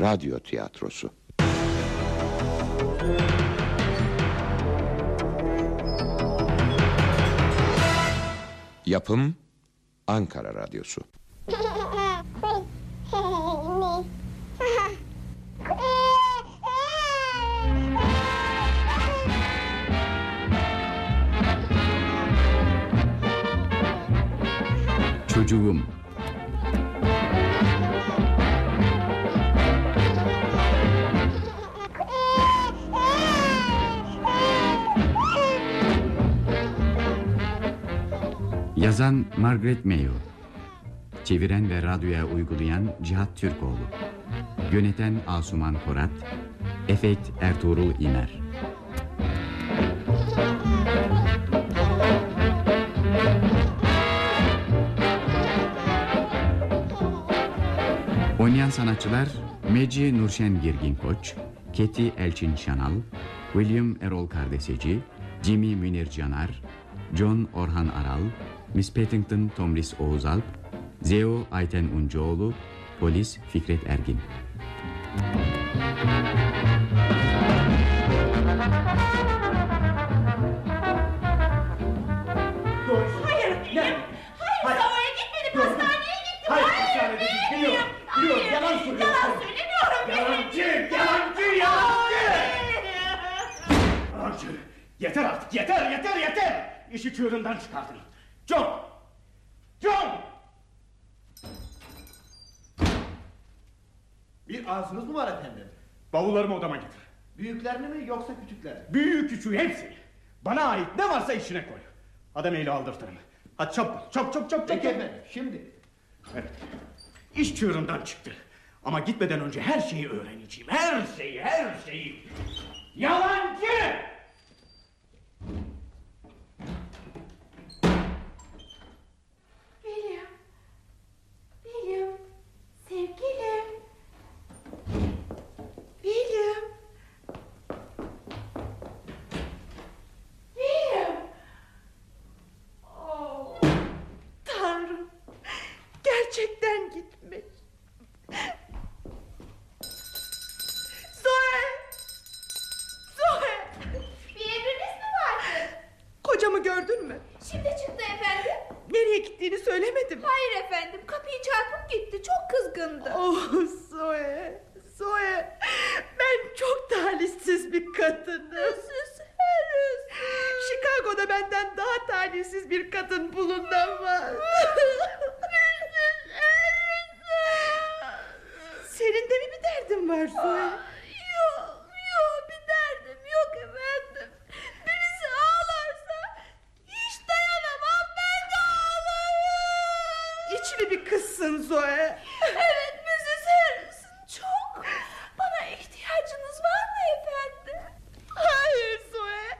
radyo tiyatrosu. Yapım Ankara Radyosu. Çocuğum Yazan Margaret Mayo. Çeviren ve radyoya uygulayan Cihat Türkoğlu. Yöneten Asuman Korat Efekt Ertuğrul İmer Oynayan sanatçılar Meci Nurşen Girgin Koç Keti Elçin Şanal William Erol Kardeseci Jimmy Münir Canar John Orhan Aral Miss Paddington Tomris Oğuzalp Zeo Ayten Uncuoğlu Polis Fikret Ergin Hayır, hayır, hayır, Sava'ya gitmedim, hastaneye gittim. Hayır, Hayır, hastaneye gittim. Biliyorum, biliyorum. Yalan söylüyorsun. Yalan söylemiyorum. Yalancı, yalancı, yalancı! Yalancı! Yeter artık, yeter, yeter, yeter! İşi çığırından çıkardın. John! John! Bir ağzınız mı var efendim? Bavullarımı odama getir. Büyüklerini mi yoksa küçüklerini? Büyük küçüğü hepsini. Bana ait ne varsa işine koy. Adam eli aldırtırım. Hadi çabuk, çabuk, çabuk, çabuk, Peki efendim şimdi. Evet. İş çığırından çıktı. Ama gitmeden önce her şeyi öğreneceğim. Her şeyi, her şeyi. Yalancı! William, William, sevgilim. William. William. Oh, Tanrım. Gerçekten gitmiş. Zoe. Zoe. Bir emriniz mi vardı? Kocamı gördün mü? Şimdi çıktı efendim. Nereye gittiğini söylemedim. Hayır efendim kapıyı çarpıp gitti çok kızgındı. Oh Zoe, Zoe. Ben çok talihsiz bir kadınım. Hırsız hırsız. Chicago'da benden daha talihsiz bir kadın bulunamaz. Senin de mi bir derdin var Zoe? Yok yok bir derdim yok efendim. Birisi ağlarsa hiç dayanamam ben de ağlarım. İçli bir kızsın Zoe. Evet Mrs. Harrison çok. Bana ihtiyacınız var mı efendim? Hayır Zoe.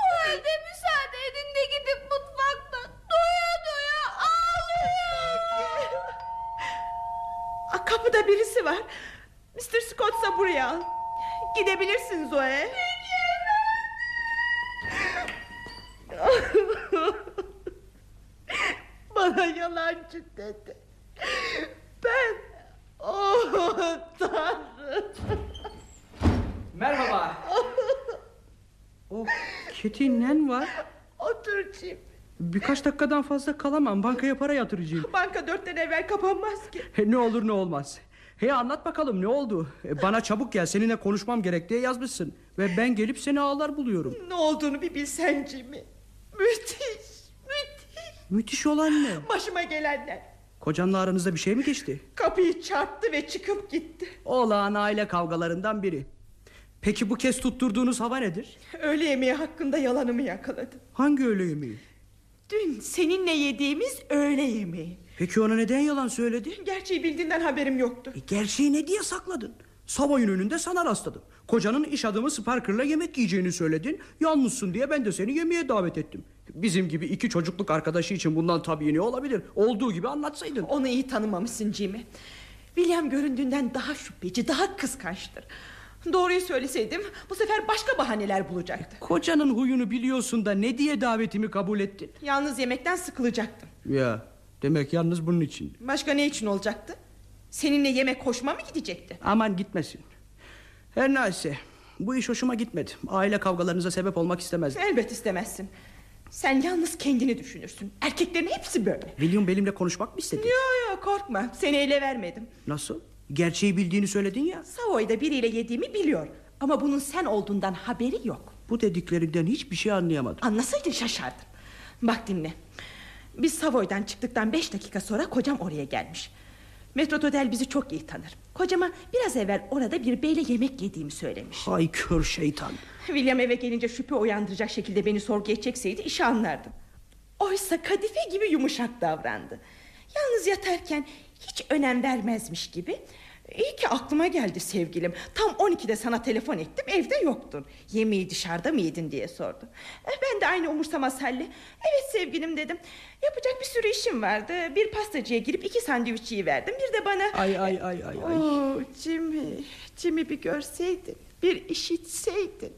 O halde müsaade edin de gidip mutfakta doya doya ağlayayım. Aa, Kapıda birisi var. Mr. Scott'sa buraya al. Gidebilirsin Zoe. Bana yalancı dedi. Ben... Oh Tanrım. Merhaba. oh, Keti nen var? Otur Jim. Birkaç dakikadan fazla kalamam. Bankaya para yatıracağım. Banka dörtten evvel kapanmaz ki. He, ne olur ne olmaz. He anlat bakalım ne oldu? E, Bana çabuk gel seninle konuşmam gerek diye yazmışsın. Ve ben gelip seni ağlar buluyorum. Ne olduğunu bir bilsen Jimmy. Müthiş, olan ne? Başıma gelenler. Kocanla aranızda bir şey mi geçti? Kapıyı çarptı ve çıkıp gitti. Olağan aile kavgalarından biri. Peki bu kez tutturduğunuz hava nedir? Öğle yemeği hakkında yalanımı yakaladım. Hangi öğle yemeği? Dün seninle yediğimiz öğle yemeği. Peki ona neden yalan söyledi? Gerçeği bildiğinden haberim yoktu. E, gerçeği ne diye sakladın? Sabahın önünde sana rastladım. Kocanın iş adamı Sparker'la yemek yiyeceğini söyledin. Yalnızsın diye ben de seni yemeğe davet ettim. Bizim gibi iki çocukluk arkadaşı için bundan tabii ne olabilir? Olduğu gibi anlatsaydın. Onu iyi tanımamışsın Jimmy. William göründüğünden daha şüpheci, daha kıskançtır. Doğruyu söyleseydim bu sefer başka bahaneler bulacaktı. Kocanın huyunu biliyorsun da ne diye davetimi kabul ettin? Yalnız yemekten sıkılacaktım. Ya demek yalnız bunun için. Başka ne için olacaktı? Seninle yemek hoşuma mı gidecekti? Aman gitmesin. Her neyse bu iş hoşuma gitmedi. Aile kavgalarınıza sebep olmak istemezdim. Elbet istemezsin. Sen yalnız kendini düşünürsün. Erkeklerin hepsi böyle. William benimle konuşmak mı istedi? Yo yo korkma. Seni ele vermedim. Nasıl? Gerçeği bildiğini söyledin ya. Savoy'da biriyle yediğimi biliyor. Ama bunun sen olduğundan haberi yok. Bu dediklerinden hiçbir şey anlayamadım. Anlasaydın şaşardın. Bak dinle. Biz Savoy'dan çıktıktan beş dakika sonra kocam oraya gelmiş. Metrodotel bizi çok iyi tanır. Kocama biraz evvel orada bir beyle yemek yediğimi söylemiş. Hay kör şeytan. William eve gelince şüphe uyandıracak şekilde beni sorguya çekseydi işi anlardım. Oysa kadife gibi yumuşak davrandı. Yalnız yatarken hiç önem vermezmiş gibi. İyi ki aklıma geldi sevgilim. Tam 12'de sana telefon ettim evde yoktun. Yemeği dışarıda mı yedin diye sordu. E, Ben de aynı umursamaz halle. Evet sevgilim dedim. Yapacak bir sürü işim vardı. Bir pastacıya girip iki sandviç verdim. Bir de bana... Ay ay ay ay ay. Oo, Jimmy, Jimmy bir görseydin, bir işitseydin.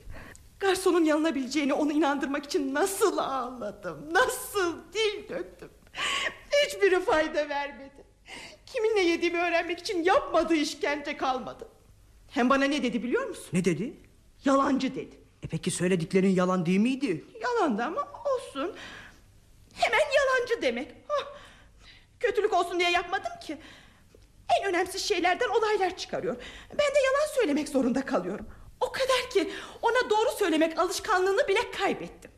Garsonun yanılabileceğini onu inandırmak için nasıl ağladım, nasıl dil döktüm. Hiçbiri fayda vermedi. Kiminle yediğimi öğrenmek için yapmadığı işkence kalmadı. Hem bana ne dedi biliyor musun? Ne dedi? Yalancı dedi. E peki söylediklerin yalan değil miydi? Yalandı ama olsun. Hemen yalancı demek. Hah, Kötülük olsun diye yapmadım ki. En önemsiz şeylerden olaylar çıkarıyor. Ben de yalan söylemek zorunda kalıyorum. O kadar ki ona doğru söylemek alışkanlığını bile kaybettim.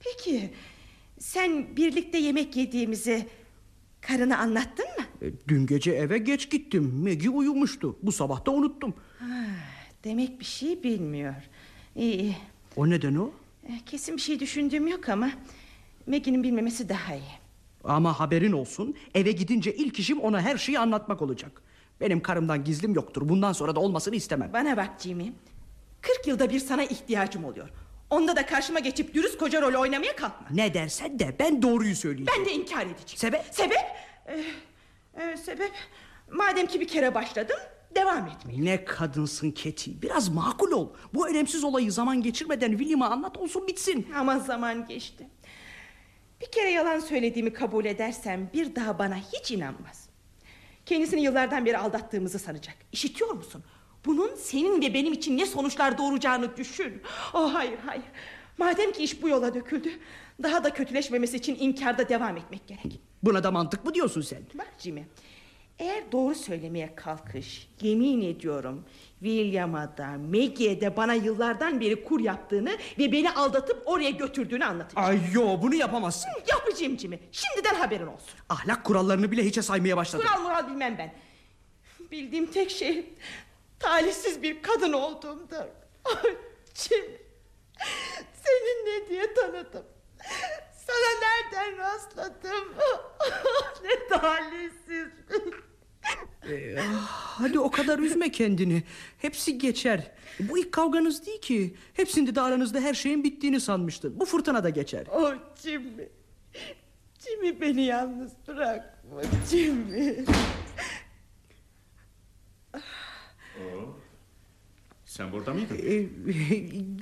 Peki sen birlikte yemek yediğimizi karına anlattın mı? E, dün gece eve geç gittim. Maggie uyumuştu. Bu sabah da unuttum. Demek bir şey bilmiyor. İyi iyi. O neden o? Eh, Kesin bir şey düşündüğüm yok ama... Maggie'nin bilmemesi daha iyi. Ama haberin olsun eve gidince ilk işim ona her şeyi anlatmak olacak. Benim karımdan gizlim yoktur. Bundan sonra da olmasını istemem. Bana bak Jimmy. 40 yılda bir sana ihtiyacım oluyor. Onda da karşıma geçip dürüst koca rolü oynamaya kalkma. Ne dersen de ben doğruyu söyleyeceğim. Ben de inkar edeceğim. Sebep? Sebep? Ee, e, sebep? Madem ki bir kere başladım devam etmeyin. Ne kadınsın Keti. Biraz makul ol. Bu önemsiz olayı zaman geçirmeden William'a anlat olsun bitsin. Ama zaman geçti. Bir kere yalan söylediğimi kabul edersem bir daha bana hiç inanmaz. Kendisini yıllardan beri aldattığımızı sanacak. İşitiyor musun? Bunun senin ve benim için ne sonuçlar doğuracağını düşün. Oh hayır hayır. Madem ki iş bu yola döküldü... ...daha da kötüleşmemesi için inkarda devam etmek gerek. Buna da mantık mı diyorsun sen? Bak Jimmy... Eğer doğru söylemeye kalkış, yemin ediyorum William'a da Maggie'ye de bana yıllardan beri kur yaptığını ve beni aldatıp oraya götürdüğünü anlatacağım. Ay yo bunu yapamazsın. Yapacağım Jimmy. Şimdiden haberin olsun. Ahlak kurallarını bile hiçe saymaya başladın. Kural mural bilmem ben. Bildiğim tek şey talihsiz bir kadın olduğumdur. Ah, Jimmy. Seni ne diye tanıdım. Sana nereden rastladım? ne talihsiz. Hadi o kadar üzme kendini. Hepsi geçer. Bu ilk kavganız değil ki. Hepsinde de aranızda her şeyin bittiğini sanmıştın. Bu fırtına da geçer. Oh Jimmy. Jimmy beni yalnız bırakma Jimmy. Sen burada mıydın? Ee,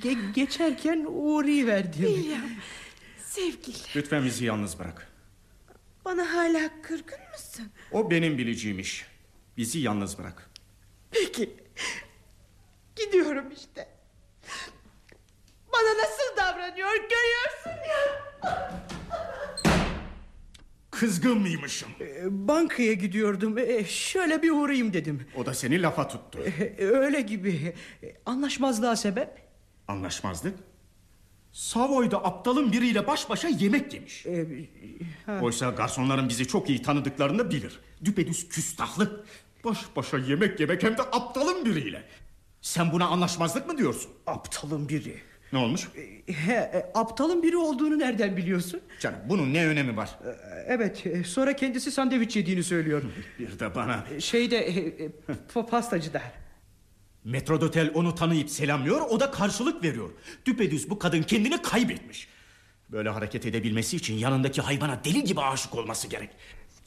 ge- geçerken uğrayıverdim. William. Sevgili. Lütfen bizi yalnız bırak. Bana hala kırgın mısın? O benim bileceğim iş. Bizi yalnız bırak. Peki. Gidiyorum işte. Bana nasıl davranıyor görüyorsun ya. Kızgın mıymışım? Ee, Bankaya gidiyordum. Ee, şöyle bir uğrayayım dedim. O da seni lafa tuttu. Ee, Öyle gibi. Anlaşmazlığa sebep? Anlaşmazlık. Savoy'da aptalın biriyle baş başa yemek yemiş. Ee, Oysa garsonların bizi çok iyi tanıdıklarını bilir. Düpedüz küstahlık. Baş başa yemek yemek hem de aptalın biriyle. Sen buna anlaşmazlık mı diyorsun? aptalın biri. Ne olmuş? He, e, aptalın biri olduğunu nereden biliyorsun? Canım bunun ne önemi var? Ee, Evet, e, sonra kendisi sandviç yediğini söylüyor. Bir de bana. Şeyde, e, e, pa- pastacıda. Metrodotel onu tanıyıp selamlıyor, o da karşılık veriyor. Düpedüz bu kadın kendini kaybetmiş. Böyle hareket edebilmesi için yanındaki hayvana deli gibi aşık olması gerek.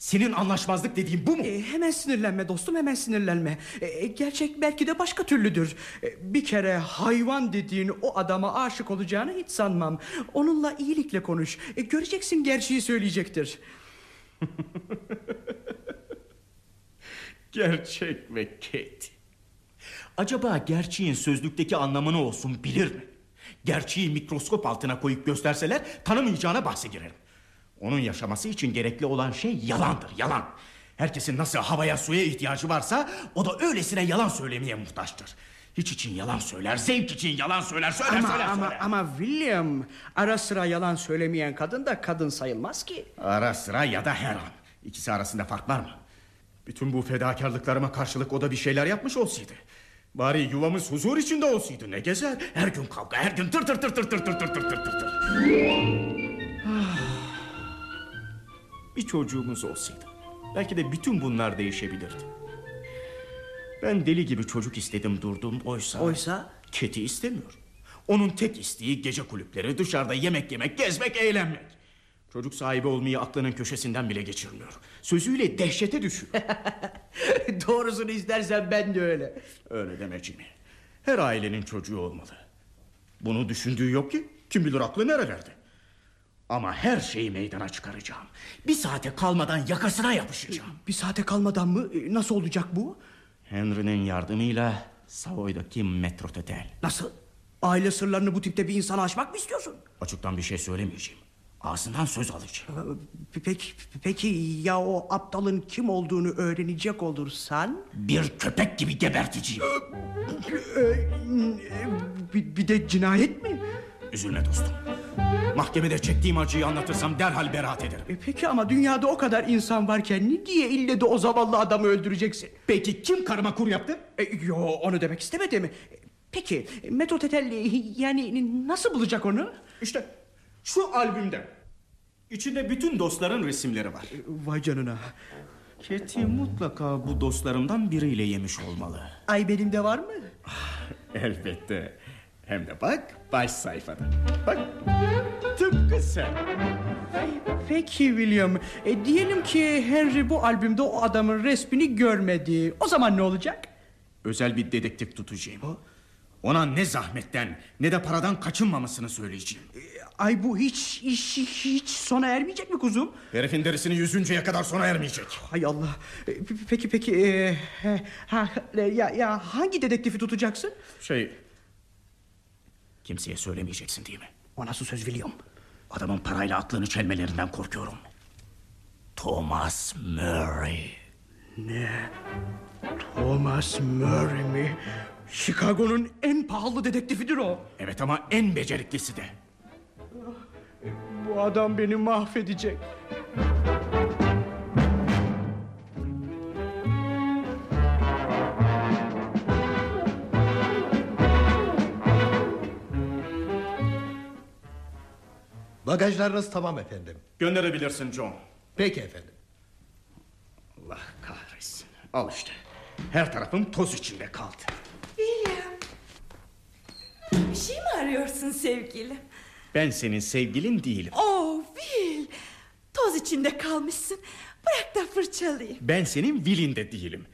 Senin anlaşmazlık dediğin bu mu? E, hemen sinirlenme dostum, hemen sinirlenme. E, gerçek belki de başka türlüdür. E, bir kere hayvan dediğin o adama aşık olacağını hiç sanmam. Onunla iyilikle konuş. E, göreceksin gerçeği söyleyecektir. Gerçek ve Kate. Acaba gerçeğin sözlükteki anlamını olsun bilir mi? Gerçeği mikroskop altına koyup gösterseler tanımayacağına bahse girerim. Onun yaşaması için gerekli olan şey yalandır, yalan. Herkesin nasıl havaya suya ihtiyacı varsa o da öylesine yalan söylemeye muhtaçtır. Hiç için yalan söyler, zevk için yalan söyler, söyler, Ama söyler, ama söyler. ama William ara sıra yalan söylemeyen kadın da kadın sayılmaz ki. Ara sıra ya da her an. İkisi arasında fark var mı? Bütün bu fedakarlıklarıma karşılık o da bir şeyler yapmış olsaydı. Bari yuvamız huzur içinde olsaydı ne gezer. Her gün kavga, her gün tır tır tır tır tır tır tır tır tır tır. Ah. Bir çocuğumuz olsaydı. Belki de bütün bunlar değişebilirdi. Ben deli gibi çocuk istedim durdum oysa... Oysa? Keti istemiyor. Onun tek isteği gece kulüpleri, dışarıda yemek yemek, gezmek, eğlenmek. Çocuk sahibi olmayı aklının köşesinden bile geçirmiyor. Sözüyle dehşete düşüyor. Doğrusunu istersen ben de öyle. Öyle deme Jimmy. Her ailenin çocuğu olmalı. Bunu düşündüğü yok ki. Kim bilir aklı nerelerde. Ama her şeyi meydana çıkaracağım. Bir saate kalmadan yakasına yapışacağım. Bir saate kalmadan mı? E, Nasıl olacak bu? Henry'nin yardımıyla Savoy'daki metrotetel. Nasıl? Aile sırlarını bu tipte bir insana açmak mı istiyorsun? Açıktan bir şey söylemeyeceğim. Ağzından söz alacağım. Ee, Peki, peki ya o aptalın kim olduğunu öğrenecek olursan? Bir köpek gibi geberteceğim. Ee, Bir, bir de cinayet mi? Üzülme dostum. Mahkemede çektiğim acıyı anlatırsam derhal beraat ederim. E peki ama dünyada o kadar insan varken ne diye ille de o zavallı adamı öldüreceksin? Peki kim karıma kur yaptı? E, yo onu demek istemedim. E, Peki Metrotetel yani nasıl bulacak onu? İşte şu albümde. İçinde bütün dostların resimleri var. Vay canına. Keti mutlaka bu dostlarımdan biriyle yemiş olmalı. Ay benim de var mı? Elbette. Hem de bak baş sayfada. Bak tıpkı sen. Peki William. E, diyelim ki Henry bu albümde o adamın resmini görmedi. O zaman ne olacak? Özel bir dedektif tutacağım. Ona ne zahmetten ne de paradan kaçınmamasını söyleyeceğim. E, Ay bu hiç iş hiç sona ermeyecek mi kuzum? Herifin derisini yüzünceye kadar sona ermeyecek. Hay Allah. E, pe- Peki peki e, ha, ya ya hangi dedektifi tutacaksın? Şey... Kimseye söylemeyeceksin değil mi? O nasıl söz William? Adamın parayla aklını çelmelerinden korkuyorum. Thomas Murray. Thomas Murray mi? Chicago'nun en pahalı dedektifidir o. Evet ama en beceriklisi de. Bu adam beni mahvedecek. Bagajlarınız tamam efendim. Gönderebilirsin John. Peki efendim. Allah kahretsin. Al işte. Her tarafım toz içinde kaldı. William. Bir şey mi arıyorsun sevgilim? Ben senin sevgilin değilim. Oh Will. Toz içinde kalmışsın. Bırak da fırçalayayım. Ben senin Will'in de değilim.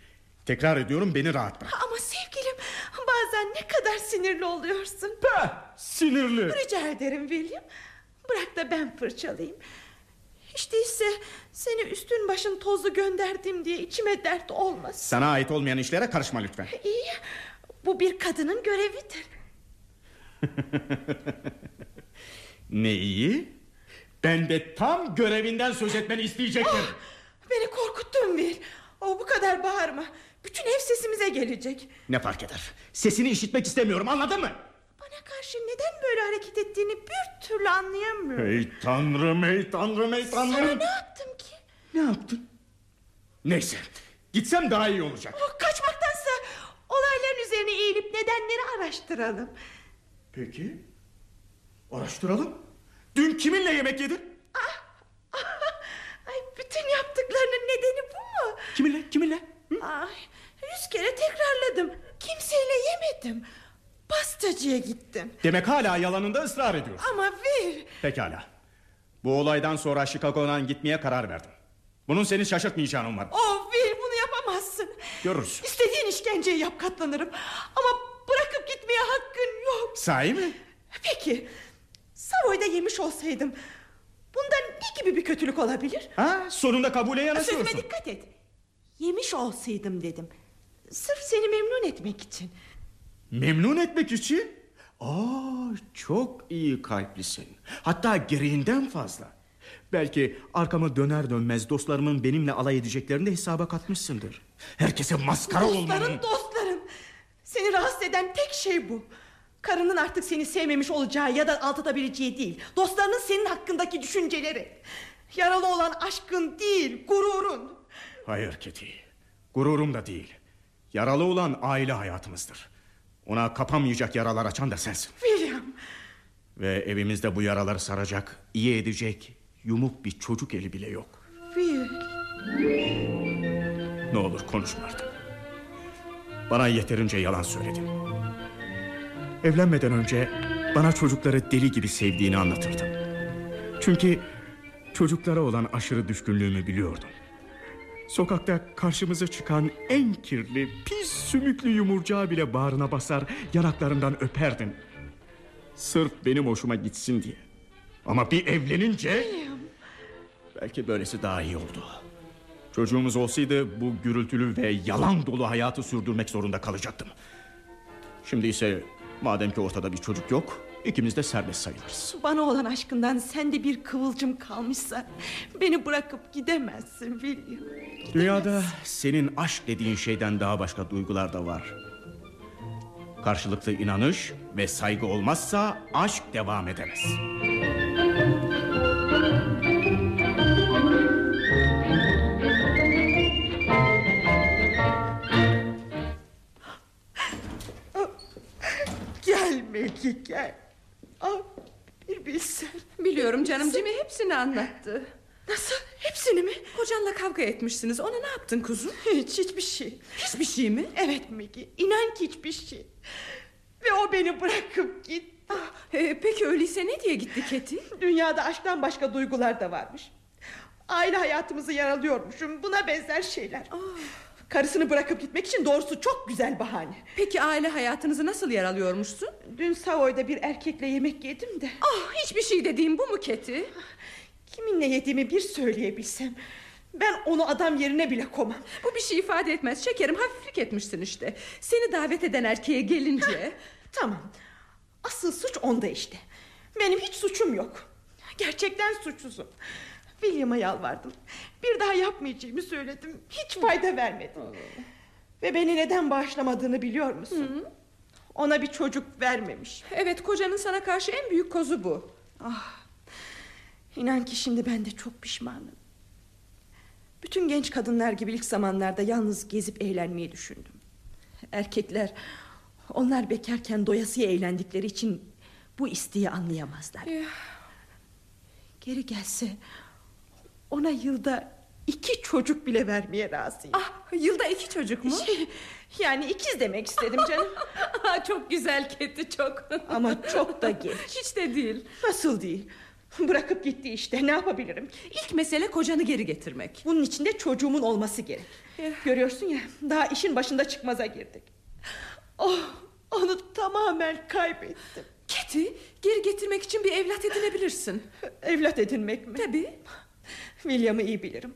Tekrar ediyorum beni rahat bırak. Ama sevgilim bazen ne kadar sinirli oluyorsun. Pah, sinirli. Rica ederim William. Bırak da ben fırçalayayım. Hiç değilse seni üstün başın tozlu gönderdim diye içime dert olmasın. Sana ait olmayan işlere karışma lütfen. İyi. Bu bir kadının görevidir. Ne iyi. Ben de tam görevinden söz etmeni isteyecektim. Beni korkuttun Will. O bu kadar bağırma. Bütün ev sesimize gelecek. Ne fark eder? Sesini işitmek istemiyorum anladın mı? Bana karşı neden böyle hareket ettiğini bir türlü anlayamıyorum. Ey tanrım ey tanrım ey Sana tanrım. ne yaptım ki? Ne yaptın? Neyse gitsem daha iyi olacak. Oh, kaçmaktansa olayların üzerine eğilip nedenleri araştıralım. Peki. Araştıralım. Dün kiminle yemek yedin? Ay, bütün yaptıklarının nedeni bu mu? Kiminle? Kiminle? Hı? Ay, yüz kere tekrarladım. Kimseyle yemedim. Pastacıya gittim. Demek hala yalanında ısrar ediyor. Ama Will... Pekala. Bu olaydan sonra Chicago'dan gitmeye karar verdim. Bunun seni şaşırtmayacağını umarım. Oh Will bunu yapamazsın. Görürüz. İstediğin işkenceyi yap katlanırım. Ama bırakıp gitmeye hakkın yok. Sahi mi? Peki Savoy'da yemiş olsaydım bundan ne gibi bir kötülük olabilir? Ha, sonunda kabule yanaşıyorsun. Sözüme dikkat et. Yemiş olsaydım dedim. Sırf seni memnun etmek için. Memnun etmek için? Aa, çok iyi kalplisin. Hatta gereğinden fazla. Belki arkamı döner dönmez dostlarımın benimle alay edeceklerini de hesaba katmışsındır. Herkese maskara olmanın... Dostların dostların. Seni rahatsız eden tek şey bu. Karının artık seni sevmemiş olacağı ya da aldatabileceği değil. Dostlarının senin hakkındaki düşünceleri. Yaralı olan aşkın değil, gururun. Hayır Keti. Gururum da değil. Yaralı olan aile hayatımızdır. Ona kapamayacak yaralar açan da sensin. William, Ve evimizde bu yaraları saracak, iyi edecek yumuk bir çocuk eli bile yok. Will. Ne olur konuşma artık. Bana yeterince yalan söyledin. Evlenmeden önce bana çocukları deli gibi sevdiğini anlatırdın. Çünkü çocuklara olan aşırı düşkünlüğümü biliyordum. Sokakta karşımıza çıkan en kirli, pis sümüklü yumurcağı bile bağrına basar, yanaklarından öperdin. Sırf benim hoşuma gitsin diye. Ama bir evlenince... Belki böylesi daha iyi oldu. Çocuğumuz olsaydı bu gürültülü ve yalan dolu hayatı sürdürmek zorunda kalacaktım. Şimdi ise madem ki ortada bir çocuk yok, ikimiz de serbest sayılırız. Bana olan aşkından sende bir kıvılcım kalmışsa... ...beni bırakıp gidemezsin William. Dünyada senin aşk dediğin şeyden daha başka duygular da var. Karşılıklı inanış ve saygı olmazsa aşk devam edemez. Gel Maggie gel. Ah. Biliyorum canım Jimmy hepsini anlattı. Nasıl? Hepsini mi? Kocanla kavga etmişsiniz. Ona ne yaptın kuzum? Hiç hiçbir şey. Hiçbir şey mi? Evet Maggie inan ki hiçbir şey. Ve o beni bırakıp gitti. Ah, e, peki öyleyse ne diye gitti Keti? Dünyada aşktan başka duygular da varmış. Aile hayatımızı yaralıyormuşum. Buna benzer şeyler. Karısını bırakıp gitmek için doğrusu çok güzel bahane. Peki aile hayatınızı nasıl yaralıyormuşsun? Dün Savoy'da bir erkekle yemek yedim de. Ah hiçbir şey dediğim bu mu Keti? Kiminle yediğimi bir söyleyebilsem. Ben onu adam yerine bile komam. Bu bir şey ifade etmez. Şekerim hafiflik etmişsin işte. Seni davet eden erkeğe gelince... Tamam. Asıl suç onda işte. Benim hiç suçum yok. Gerçekten suçsuzum. William'a yalvardım. Bir daha yapmayacağımı söyledim. Hiç fayda vermedi. Ve beni neden bağışlamadığını biliyor musun? Ona bir çocuk vermemiş. evet kocanın sana karşı en büyük kozu bu. Ah. İnan ki şimdi ben de çok pişmanım. Bütün genç kadınlar gibi ilk zamanlarda yalnız gezip eğlenmeyi düşündüm. Erkekler onlar bekarken doyasıya eğlendikleri için bu isteği anlayamazlar. Geri gelse ona yılda iki çocuk bile vermeye razıyım. Ah yılda iki çocuk mu? Şey, yani ikiz demek istedim canım. Ah, çok güzel Keti çok. Ama çok da geç. Hiç de değil. Nasıl değil? Bırakıp gitti işte ne yapabilirim? İlk mesele kocanı geri getirmek. Bunun için de çocuğumun olması gerek. Görüyorsun ya daha işin başında çıkmaza girdik. Oh, onu tamamen kaybettim. Keti geri getirmek için bir evlat edinebilirsin. Evlat edinmek mi? Tabii. William'ı iyi bilirim.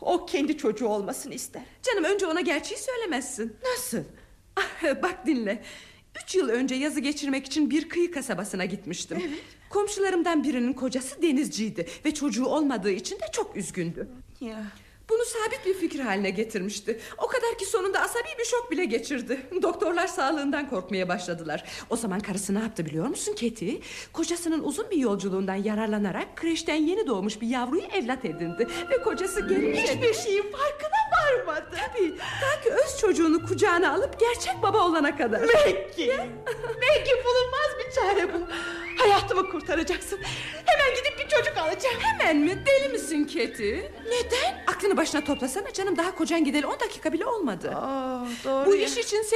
O kendi çocuğu olmasını ister. Canım önce ona gerçeği söylemezsin. Nasıl? Ah, Bak dinle. Üç yıl önce yazı geçirmek için bir kıyı kasabasına gitmiştim. Komşularımdan birinin kocası denizciydi ve çocuğu olmadığı için de çok üzgündü. Ya. Bunu sabit bir fikir haline getirmişti. O kadar ki sonunda asabi bir şok bile geçirdi. Doktorlar sağlığından korkmaya başladılar. O zaman karısı ne yaptı biliyor musun Keti? Kocasının uzun bir yolculuğundan yararlanarak kreşten yeni doğmuş bir yavruyu evlat edindi. Ve kocası gelince... Hiçbir şeyin farkına varmadı. Tabii ta ki öz çocuğunu kucağına alıp gerçek baba olana kadar. Belki. Belki bulunmaz bir çare bu. Hayatımı kurtaracaksın. Hemen gidip bir çocuk alacağım. Hemen mi? Deli misin Keti? Neden? Aklını başına toplasana canım. Daha kocan gideli 10 dakika bile olmadı. Aa, doğru Bu ya. iş için 8-9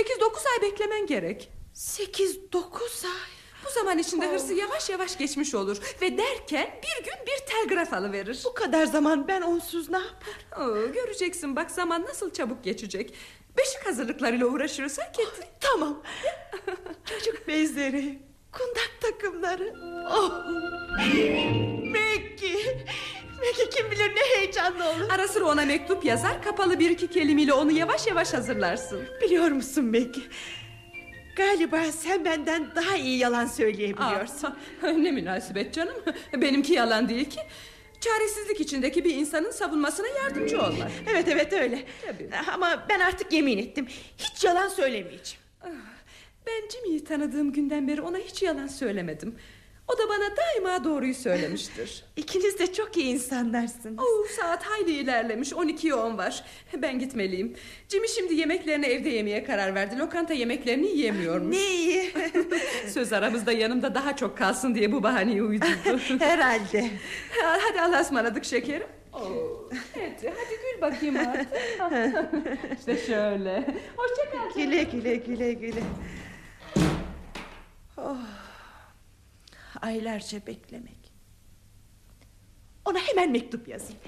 ay beklemen gerek. Sekiz dokuz ay. Bu zaman içinde hırsı yavaş yavaş geçmiş olur. Ve derken bir gün bir telgraf alıverir. Bu kadar zaman ben onsuz ne yaparım? Oo, göreceksin bak zaman nasıl çabuk geçecek. Beşik hazırlıklarıyla uğraşırsa Keti. Tamam. Çocuk bezleri, kundak takımları. Oh. Maggie. Belki kim bilir ne heyecanlı olur. Ara sıra ona mektup yazar kapalı bir iki kelimeyle onu yavaş yavaş hazırlarsın. Biliyor musun Maggie? Galiba sen benden daha iyi yalan söyleyebiliyorsun. Aa, ne münasebet canım. Benimki yalan değil ki. Çaresizlik içindeki bir insanın savunmasına yardımcı olmak. Evet evet öyle. Tabii. Ama ben artık yemin ettim. Hiç yalan söylemeyeceğim. Ah, Ben Jimmy'yi tanıdığım günden beri ona hiç yalan söylemedim. O da bana daima doğruyu söylemiştir. İkiniz de çok iyi insanlarsınız. Oo, saat hayli ilerlemiş 12'ye 10 var Ben gitmeliyim Jimmy şimdi yemeklerini evde yemeye karar verdi Lokanta yemeklerini yiyemiyormuş Ne iyi. Söz aramızda yanımda daha çok kalsın diye bu bahaneyi uydurdu Herhalde. Hadi Allah'a ısmarladık şekerim Oo, evet, hadi gül bakayım artık İşte şöyle Hoşça kal Güle güle güle güle. Oh. Aylarca beklemek. Ona hemen mektup yazayım.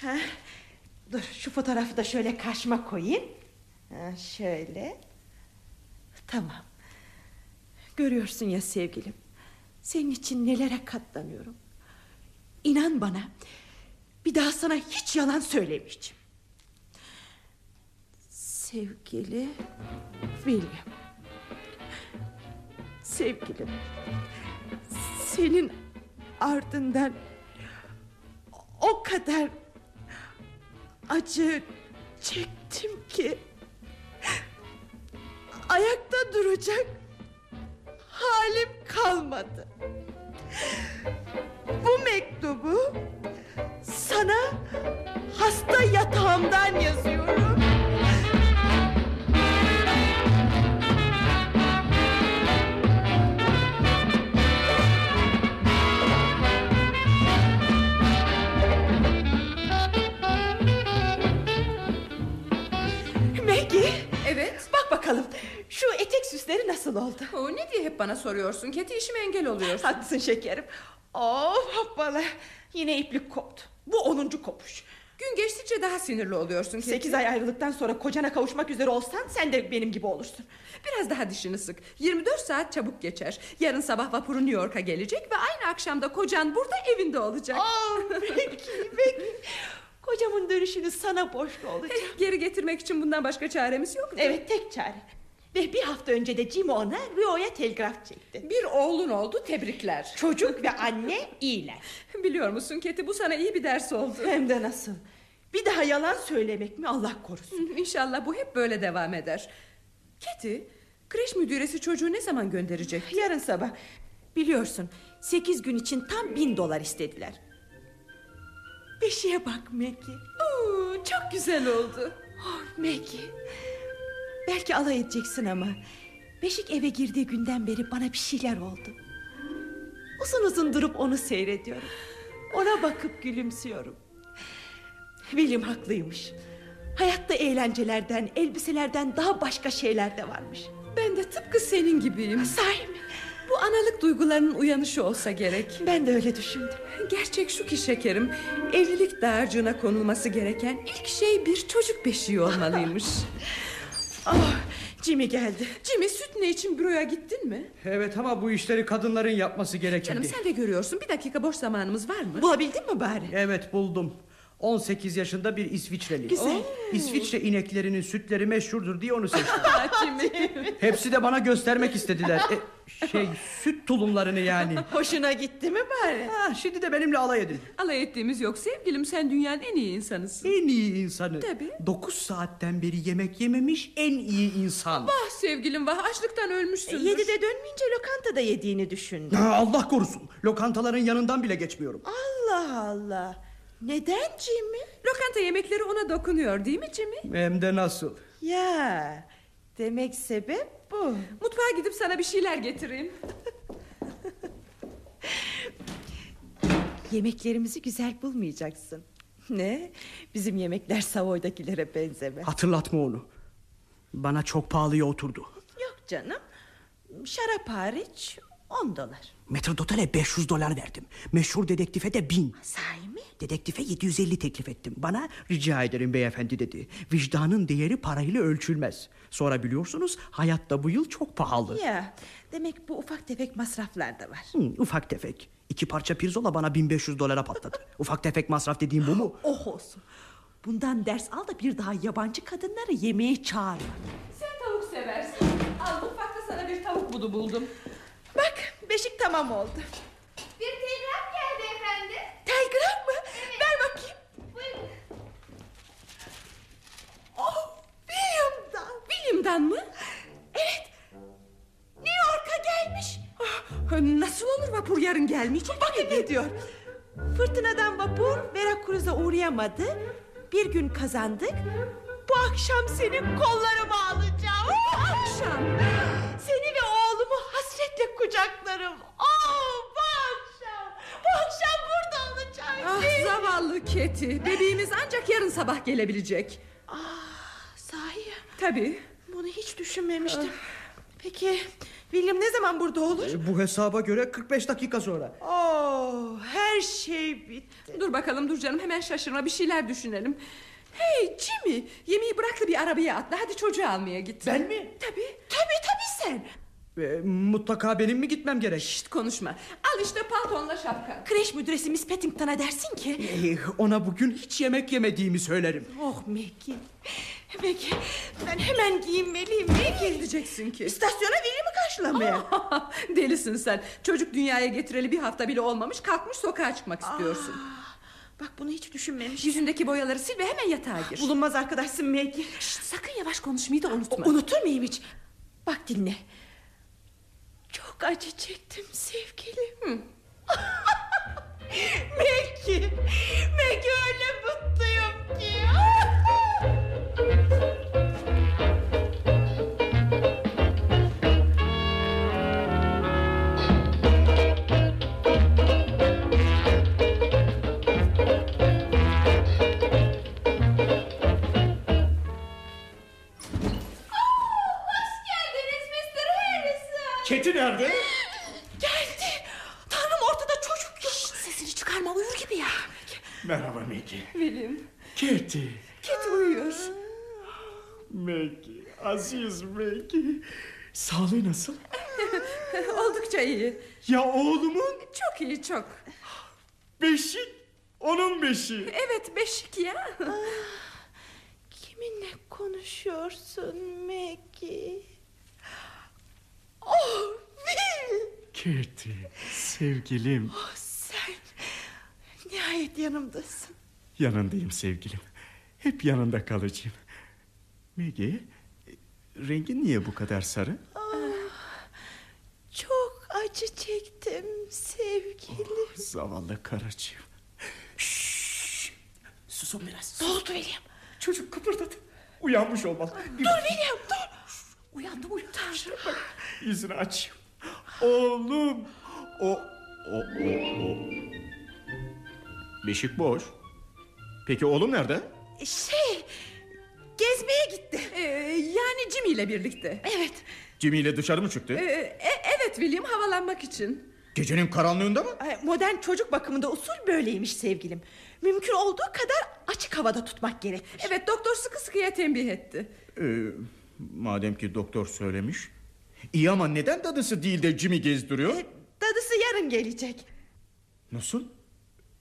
Ha, dur şu fotoğrafı da şöyle karşıma koyayım. Ha, şöyle. Tamam. Görüyorsun ya sevgilim. Senin için nelere katlanıyorum. İnan bana. Bir daha sana hiç yalan söylemeyeceğim. Sevgili William. Sevgilim. Senin ardından o kadar acı çektim ki ayakta duracak halim kalmadı. Bu mektubu sana hasta yatağımdan yazıyorum. Süsleri nasıl oldu? Oo, Ne diye hep bana soruyorsun Keti işime engel oluyorsun Haklısın şekerim. Of hoppala. Yine iplik koptu. Bu onuncu kopuş. Gün geçtikçe daha sinirli oluyorsun Keti Sekiz ay ayrılıktan sonra kocana kavuşmak üzere olsan sen de benim gibi olursun. Biraz daha dişini sık. 24 saat çabuk geçer. Yarın sabah vapuru New York'a gelecek ve aynı akşamda kocan burada evinde olacak. Oh peki peki. Kocamın dönüşünü sana borçlu olacağım. Geri getirmek için bundan başka çaremiz yok. Evet tek çare. Ve bir hafta önce de Jim ona Rio'ya telgraf çekti. Bir oğlun oldu tebrikler. Çocuk ve anne iyiler. Biliyor musun Keti bu sana iyi bir ders oldu. Hem de nasıl. Bir daha yalan söylemek mi Allah korusun. İnşallah bu hep böyle devam eder. Keti, kreş müdüresi çocuğu ne zaman gönderecek? Yarın sabah. Biliyorsun sekiz gün için tam bin dolar istediler. Beşiğe bak Maggie. Oo, çok güzel oldu. Oh Maggie. Belki alay edeceksin ama... Beşik eve girdiği günden beri bana bir şeyler oldu. Uzun uzun durup onu seyrediyorum. Ona bakıp gülümsüyorum. William haklıymış. Hayatta eğlencelerden, elbiselerden daha başka şeyler de varmış. Ben de tıpkı senin gibiyim. Sahi mi? Bu analık duygularının uyanışı olsa gerek. Ben de öyle düşündüm. Gerçek şu ki şekerim, evlilik dağarcığına konulması gereken ilk şey bir çocuk beşiği olmalıymış. Ah, Jimmy geldi. Jimmy süt ne için büroya gittin mi? Evet ama bu işleri kadınların yapması gerekirdi. Canım sen de görüyorsun bir dakika boş zamanımız var mı? Bulabildin mi bari? Evet buldum. 18 yaşında bir İsviçreli. Güzel. İsviçre ineklerinin sütleri meşhurdur diye onu seçtim. Jimmy. Hepsi de bana göstermek istediler. E, şey süt tulumlarını yani. Hoşuna gitti mi bari? Ha, şimdi de benimle alay edin. Alay ettiğimiz yok sevgilim sen dünyanın en iyi insanısın. En iyi insanı. Tabii. 9 saatten beri yemek yememiş en iyi insan. Vah sevgilim vah açlıktan ölmüşsündür. Yedide dönmeyince lokantada yediğini düşündüm. Ha, Allah korusun. Lokantaların yanından bile geçmiyorum. Allah Allah. Neden Jimmy? Lokanta yemekleri ona dokunuyor değil mi Jimmy? Hem de nasıl. Ya demek sebep bu. Mutfağa gidip sana bir şeyler getireyim. Yemeklerimizi güzel bulmayacaksın. Ne? Bizim yemekler Savoy'dakilere benzemez. Hatırlatma onu. Bana çok pahalıya oturdu. Yok canım. Şarap hariç 10 dolar. Metrodotele 500 dolar verdim. Meşhur dedektife de 1000. Sahi mi? Dedektife 750 teklif ettim. Bana rica ederim beyefendi dedi. Vicdanın değeri parayla ölçülmez. Sonra biliyorsunuz hayatta bu yıl çok pahalı. Ya demek bu ufak tefek masraflar da var. Hı, ufak tefek. İki parça pirzola bana 1500 dolara patladı. ufak tefek masraf dediğim bu mu? Oh olsun. Bundan ders al da bir daha yabancı kadınları yemeğe çağırma. Sen tavuk seversin. Al mutfakta sana bir tavuk budu buldum. Bak beşik tamam oldu. Bir telgraf geldi efendim. Telgraf mı? Ver bakayım. Buyurun. Oh William'dan. William'dan mı? Evet. New York'a gelmiş. Ah, Nasıl olur vapur yarın gelmeyecek? Bakın ne diyor. Fırtınadan vapur Veracruz'a uğrayamadı. Bir gün kazandık. Bu akşam seni kollarıma alacağım. Akşam. Seni ve kucaklarım. Oh, bu akşam. Bu akşam burada olacak. Ah zavallı Keti. Bebeğimiz ancak yarın sabah gelebilecek. Sahi Tabii. bunu hiç düşünmemiştim. Peki William ne zaman burada olur? Bu hesaba göre 45 dakika sonra. Oh, her şey bitti. Dur bakalım dur canım hemen şaşırma bir şeyler düşünelim. Hey Jimmy yemeği bırak da bir arabaya atla hadi çocuğu almaya git. Ben mi? Tabii. Tabii tabii sen. E, mutlaka benim mi gitmem gerek? Şşt konuşma. Al işte paltonla şapka. Kreş müdüresi Miss Paddington'a dersin ki... E, ona bugün hiç yemek yemediğimi söylerim. Oh Maggie. Maggie ben hemen giyinmeliyim Maggie. Gideceksin ki. İstasyona William'ı karşılamaya. Delisin sen. Çocuk dünyaya getireli bir hafta bile olmamış kalkmış sokağa çıkmak istiyorsun. Bak bunu hiç düşünmemiştim. Yüzündeki boyaları sil ve hemen yatağa gir. Bulunmaz arkadaşsın Maggie. Şşt, sakın yavaş konuşmayı da unutma. Unutur muyum hiç? Bak dinle. Çok acı çektim sevgilim. Maggie. Maggie öyle Keti. Keti uyuyor. Maggie. Aziz Maggie. Sağlığı nasıl? Oldukça iyi. Ya oğlumun Çok iyi çok. beşik. Onun beşiği. Evet beşik ya. Kiminle konuşuyorsun Maggie? Oh Will. Keti. Sevgilim. Oh, sen nihayet yanımdasın. Yanındayım sevgilim. Hep yanında kalacağım. Maggie, rengin niye bu kadar sarı? Çok acı çektim sevgilim. Zavallı karıcığım. Şşş. Susun biraz. Ne oldu William? Çocuk kıpırdadı. Uyanmış olmalı. Dur William dur. Uyandım uyandım. yüzünü açayım. Oğlum. O, o, o, o. Beşik boş. Peki oğlum nerede? Şey gezmeye gitti. Ee, yani Jimmy ile birlikte. Evet. Jimmy ile dışarı mı çıktı? Ee, e- evet William havalanmak için. Gecenin karanlığında mı? Ay, Modern çocuk bakımında usul böyleymiş sevgilim. Mümkün olduğu kadar açık havada tutmak gerekmiş. Evet doktor sıkı sıkıya tembih etti. Ee, madem ki doktor söylemiş. İyi ama neden dadısı değil de Jimmy gezdiriyor? Dadısı yarın gelecek. Nasıl?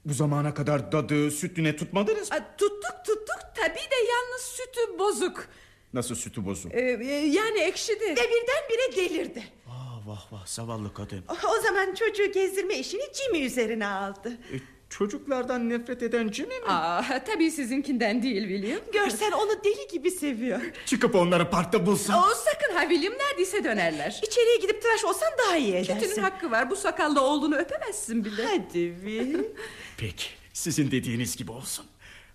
Bu zamana kadar dadı sütüne tutmadınız mı? Tuttuk tuttuk tabii de yalnız sütü bozuk. Nasıl sütü bozuk? Ee, e, yani ekşidi. Ve birdenbire delirdi. Aa, vah vah zavallı kadın. O zaman çocuğu gezdirme işini Jimmy üzerine aldı. E, çocuklardan nefret eden Jimmy mi? Aa, tabii sizinkinden değil William. Görsen onu deli gibi seviyor. Çıkıp onları parkta bulsam. O sakın ha William neredeyse dönerler. İçeriye gidip tıraş olsan daha iyi edersin. Kitty'nin hakkı var bu sakallı oğlunu öpemezsin bile. Hadi Will. Peki sizin dediğiniz gibi olsun.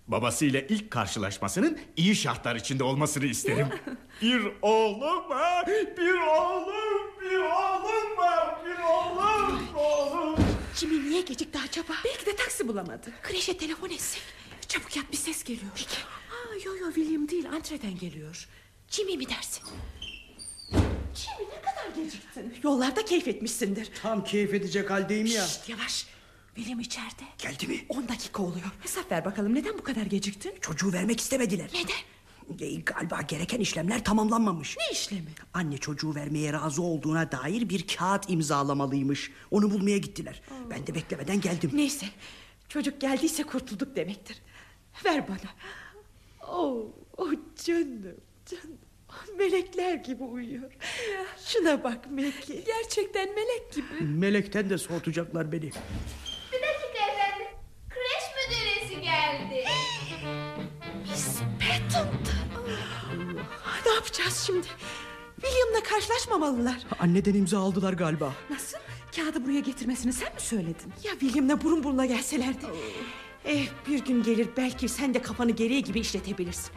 Babasıyla ilk karşılaşmasının iyi şartlar içinde olmasını isterim. bir oğlum var, bir oğlum, bir oğlum var, bir oğlum, oğlum. Jimmy niye gecikti acaba? Belki de taksi bulamadı. Kreşe telefon etsek. Çabuk yat bir ses geliyor. Peki. Aa, yo yo William değil antreden geliyor. Jimmy mi dersin? Jimmy ne kadar geciktin? Yollarda keyif etmişsindir. Tam keyif edecek haldeyim ya. Şşt, yavaş. William içeride. Geldi mi? 10 dakika oluyor. Hesap ver bakalım neden bu kadar geciktin? Çocuğu vermek istemediler. Neden? E, galiba gereken işlemler tamamlanmamış. Ne işlemi? Anne çocuğu vermeye razı olduğuna dair bir kağıt imzalamalıymış. Onu bulmaya gittiler. Ben de beklemeden geldim. Neyse çocuk geldiyse kurtulduk demektir. Ver bana. Oh, oh canım canım. Melekler gibi uyuyor. Şuna bak Meki. Gerçekten melek gibi. Melekten de soğutacaklar beni. Yapacağız şimdi? William'la karşılaşmamalılar. Anneden imza aldılar galiba. Nasıl? Kağıdı buraya getirmesini sen mi söyledin? Ya William'la burun buruna gelselerdi. Eh bir gün gelir belki sen de kafanı geriye gibi işletebilirsin.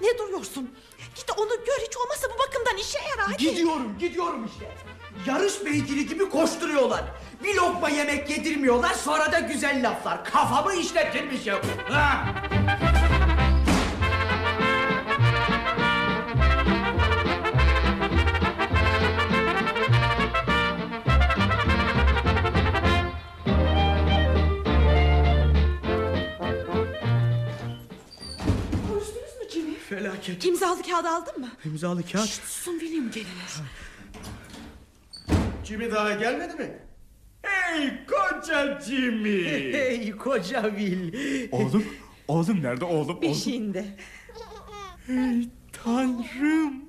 Ne duruyorsun? Git onu gör hiç olmazsa bu bakımdan işe yarar. hadi. Gidiyorum, gidiyorum işte. Yarış beygiri gibi koşturuyorlar. Bir lokma yemek yedirmiyorlar, sonra da güzel laflar. Kafamı işletirmişim. Ha! Felaket. İmzalı kağıdı aldın mı? İmzalı kağıt. Susun William geliyor. Jimmy daha gelmedi mi? Hey koca Jimmy. Hey koca Will. oğlum, oğlum nerede oğlum? Şeyinde. Hey tanrım.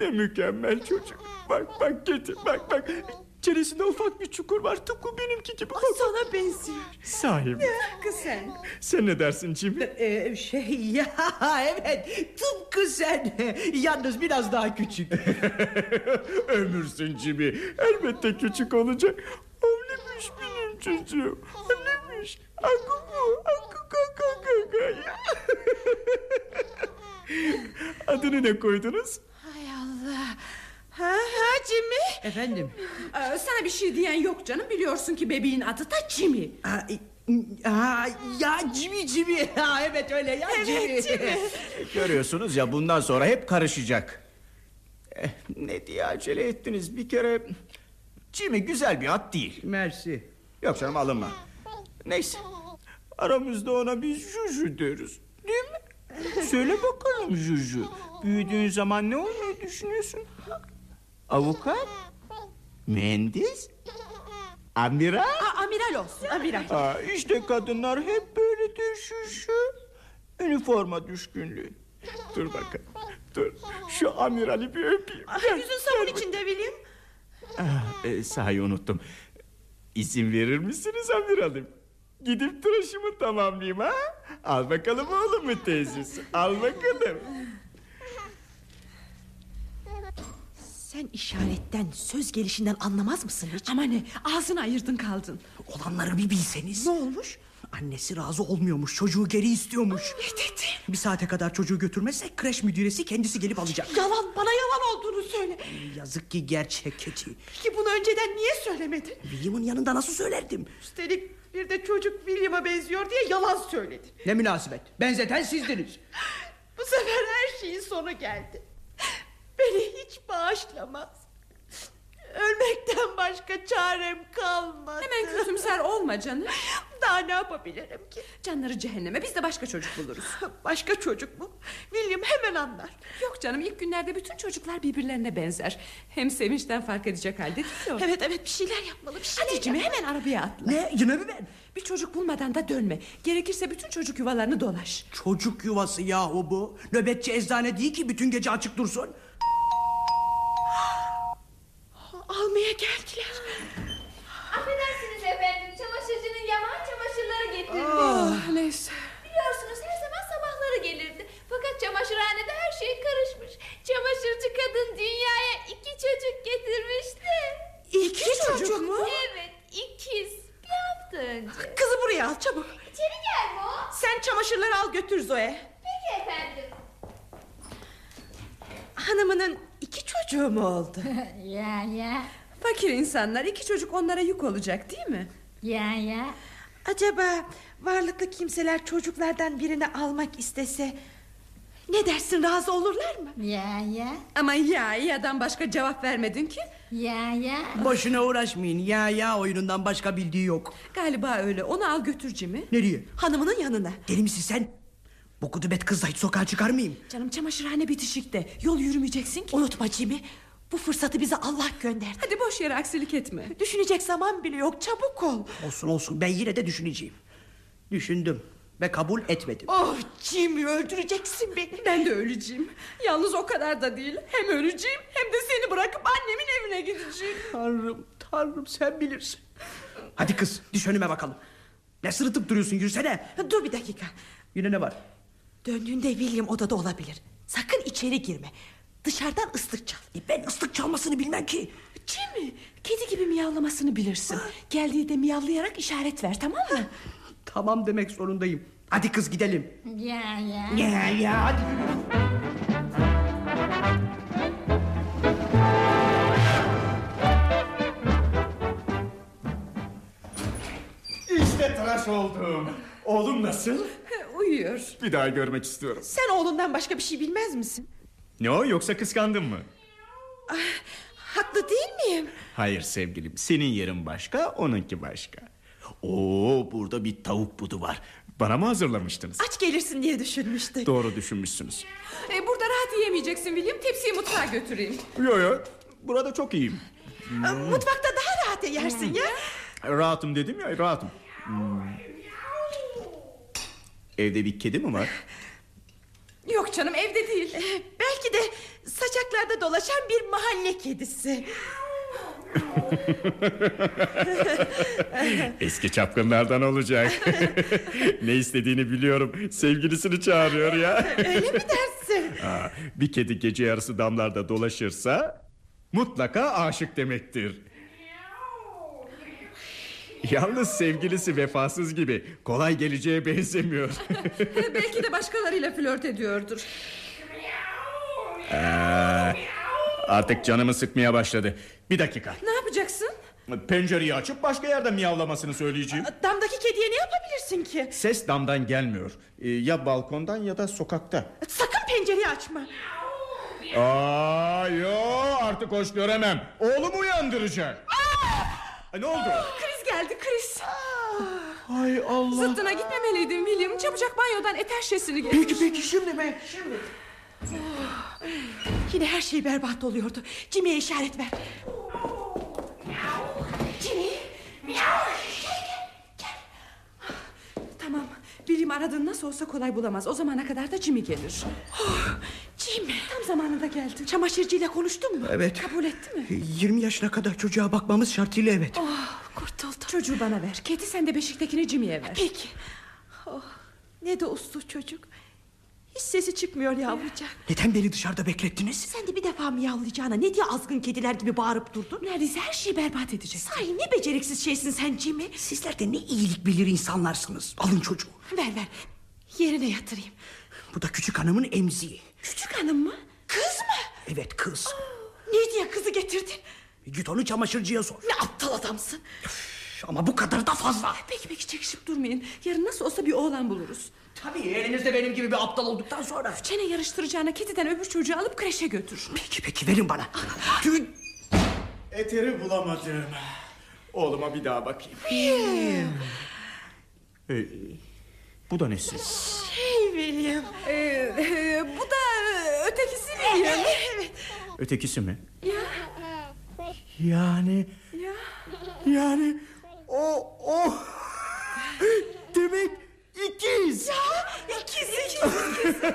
Ne mükemmel çocuk. Bak bak getir bak bak. Çenesinde ufak bir çukur var. Tıpkı benimki gibi. Bak. Sana benziyor. Sahi mi? Kız sen. Sen ne dersin Jimmy? Ee, şey ya evet tıpkı sen. Yalnız biraz daha küçük. Ömürsün Jimmy. Elbette küçük olacak. Öylemiş benim çocuğum. Öylemiş. Akuku, akuku, akuku. Adını ne koydunuz? Hay Allah. Ha ha Jimmy. Efendim? Ee, sana bir şey diyen yok canım. Biliyorsun ki bebeğin adı da Jimmy. Aa, e, aa, ya Jimmy Jimmy. Ha, evet öyle ya Jimmy. Görüyorsunuz ya bundan sonra hep karışacak. Eh, ne diye acele ettiniz bir kere... Jimmy güzel bir at değil. Mersi. Yok canım alınma. Neyse. Aramızda ona biz Juju diyoruz. Değil mi? Söyle bakalım Juju. Büyüdüğün zaman ne olmayı düşünüyorsun? Avukat? Mühendis? Amiral? Aa, amiral olsun amiral. Aa, işte kadınlar hep böyledir Juju. Üniforma düşkünlüğü. Dur bakalım. Dur. Şu amirali bir öpeyim. Gel, Yüzün sabun içinde William. Ah, e, sahi unuttum. İzin verir misiniz amiralim? Gidip tıraşımı tamamlayayım ha? Al bakalım oğlumu teyzesi. Al bakalım. Sen işaretten söz gelişinden anlamaz mısın hiç? Ama ne ağzını ayırdın kaldın. Olanları bir bilseniz. Ne olmuş? Annesi razı olmuyormuş. Çocuğu geri istiyormuş. Ne dedi? Bir saate kadar çocuğu götürmezsek kreş müdüresi kendisi gelip alacak. Yalan bana yalan olduğunu söyle. Yazık ki gerçek keçi. Ki bunu önceden niye söylemedin? William'ın yanında nasıl söylerdim? Üstelik bir de çocuk William'a benziyor diye yalan söyledin. Ne münasebet. Benzeten sizdiniz. Bu sefer her şeyin sonu geldi. Beni hiç bağışlamaz. Ölmekten başka çarem kalmadı. Hemen kötümser olma canım. Daha ne yapabilirim ki? Canları cehenneme biz de başka çocuk buluruz. Başka çocuk mu? William hemen anlar. Yok canım ilk günlerde bütün çocuklar birbirlerine benzer. Hem sevinçten fark edecek halde değil o. Evet evet bir şeyler yapmalı bir şeyler yapmalı. hemen arabaya atla. Ne? Yine mi ben? Bir çocuk bulmadan da dönme. Gerekirse bütün çocuk yuvalarını dolaş. Çocuk yuvası yahu bu. Nöbetçi eczane değil ki bütün gece açık dursun. Almaya geldiler. Affedersiniz efendim. Çamaşırcının yaman çamaşırları getirdi. Ah, neyse. Biliyorsunuz her zaman sabahları gelirdi. Fakat çamaşırhanede her şey karışmış. Çamaşırcı kadın dünyaya iki çocuk getirmişti. İki, çocuk, mu? Evet ikiz. Bir hafta önce. Kızı buraya al çabuk. İçeri gel Mo. Sen çamaşırları al götür Zoe. Peki efendim. Hanımının iki çocuğu mu oldu? ya ya. Fakir insanlar iki çocuk onlara yük olacak değil mi? Ya ya. Acaba varlıklı kimseler çocuklardan birini almak istese Ne dersin razı olurlar mı? Ya ya Ama ya yadan başka cevap vermedin ki. ya ya. Boşuna uğraşmayın. Ya ya oyunundan başka bildiği yok. Galiba öyle. Onu al götür Jimmy. Nereye? Hanımının yanına. Deli misin sen? Bu kudubet kızla hiç sokağa çıkarmayayım. Canım çamaşırhane bitişikte. Yol yürümeyeceksin ki. Unutma Jimmy. Bu fırsatı bize Allah gönderdi. Hadi boş yere aksilik etme. Düşünecek zaman bile yok. Çabuk ol. Olsun olsun ben yine de düşüneceğim. Düşündüm ve kabul etmedim. Oh Jimmy öldüreceksin beni. Ben de öleceğim. Yalnız o kadar da değil. Hem öleceğim hem de seni bırakıp annemin evine gideceğim. Tanrım tanrım sen bilirsin. Hadi kız düş önüme bakalım. Ne sırıtıp duruyorsun yürüsene. Dur bir dakika. Yine ne var? Döndüğünde William odada olabilir. Sakın içeri girme. Dışarıdan ıslık çal. E ben ıslık çalmasını bilmem ki. Jimmy, kedi gibi miyavlamasını bilirsin. Geldiği de miyavlayarak işaret ver tamam mı? Tamam demek zorundayım. Hadi kız gidelim. Ya ya. Ya ya hadi. İşte tıraş oldum. Oğlum nasıl? Uyuyor. Bir daha görmek istiyorum. Sen oğlundan başka bir şey bilmez misin? Ne o yoksa kıskandın mı? Haklı değil miyim? Hayır sevgilim senin yerin başka onunki başka. Oo burada bir tavuk budu var. Bana mı hazırlamıştınız? Aç gelirsin diye düşünmüştük. Doğru düşünmüşsünüz. E, burada rahat yiyemeyeceksin William. Tepsiyi mutfağa götüreyim. Yo yo burada çok iyiyim. Aa, Mutfakta daha rahat yersin ya. Rahatım dedim ya rahatım. Hmm. Evde bir kedi mi var? Yok canım evde değil. Ee, Belki de saçaklarda dolaşan bir mahalle kedisi. Eski çapkınlardan olacak. ne istediğini biliyorum. Sevgilisini çağırıyor ya. Öyle mi dersin? Aa, bir kedi gece yarısı damlarda dolaşırsa mutlaka aşık demektir. Yalnız sevgilisi vefasız gibi kolay geleceğe benzemiyor. Belki de başkalarıyla flört ediyordur. Artık canımı sıkmaya başladı. Bir dakika. Ne yapacaksın? Pencereyi açıp başka yerde miyavlamasını söyleyeceğim. Damdaki kediye ne yapabilirsin ki? Ses damdan gelmiyor. Ee, ya balkondan ya da sokakta. Sakın pencereyi açma. Aa, yo artık hoş göremem. Oğlumu uyandıracak. Aa, ne oldu? Kriz geldi kriz. Ay Allah. Zıttına gitmemeliydin William. Çabucak banyodan eter şişesini getir. Peki peki şimdi be. Şimdi. Yine her şey berbat oluyordu. Jimmy'ye işaret ver. Jimmy. Tamam. William aradığını nasıl olsa kolay bulamaz. O zamana kadar da Jimmy gelir. Jimmy. Tam zamanında geldin. Çamaşırcıyla konuştun mu? Evet. Kabul etti mi? 20 yaşına kadar çocuğa bakmamız şartıyla evet. Oh, kurtuldum. Çocuğu bana ver. Keti sen de beşiktekini Jimmy'ye ver. Peki. Oh, ne de uslu çocuk. Hiç sesi çıkmıyor yavrucak. Neden beni dışarıda beklettiniz? Sen de bir defa miyavlayacağına ne diye azgın kediler gibi bağırıp durdun? Neredeyse her şeyi berbat edecek. Sahi ne beceriksiz şeysin sen Jimmy. Sizler de ne iyilik bilir insanlarsınız. Alın çocuğu. Ver ver. Yerine yatırayım. Bu da küçük hanımın emziği. Küçük hanım mı? Kız mı? Evet kız. Ne diye kızı getirdin? Git onu çamaşırcıya sor. Ne aptal adamsın. Ama bu kadar da fazla. Peki peki çekişip durmayın. Yarın nasıl olsa bir oğlan buluruz. Tabii elinizde benim gibi bir aptal olduktan sonra. Çene yarıştıracağına kediden öbür çocuğu alıp kreşe götür. Peki peki verin bana. Tüy- Eteri bulamadım. Oğluma bir daha bakayım. Ee, bu da nesi? Hey William. Ee, e, bu da e, ötekisi William. Evet. Ötekisi mi? Ya. Yani Ya. yani o o demek ikiz. İkiz ikiz.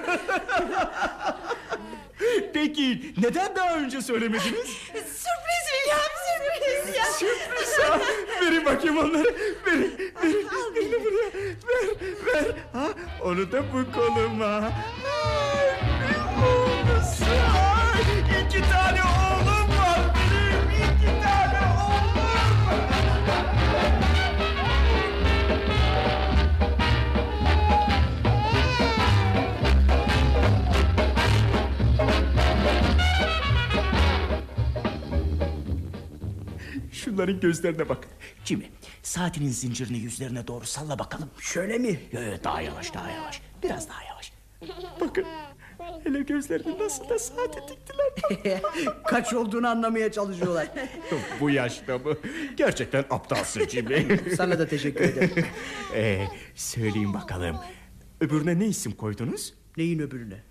Peki neden daha önce söylemediniz? Sürpriz William sürpriz ya. Sürpriz ha. Verin bakayım onları. Verin, verin. Verin buraya. Ver, ver. Ha, onu da bu koluma. Ay, ne oğlusu. Ay, İki tane oğlum Şunların gözlerine bak. Jimmy, saatinin zincirini yüzlerine doğru salla bakalım. Şöyle mi? Yo, yo, daha yavaş, daha yavaş. Biraz daha yavaş. Bakın, Hele gözlerini nasıl da saate diktiler. Kaç olduğunu anlamaya çalışıyorlar. Bu yaşta mı? Gerçekten aptalsın Jimmy. Sana da teşekkür ederim. ee, söyleyin bakalım. Öbürüne ne isim koydunuz? Neyin öbürüne?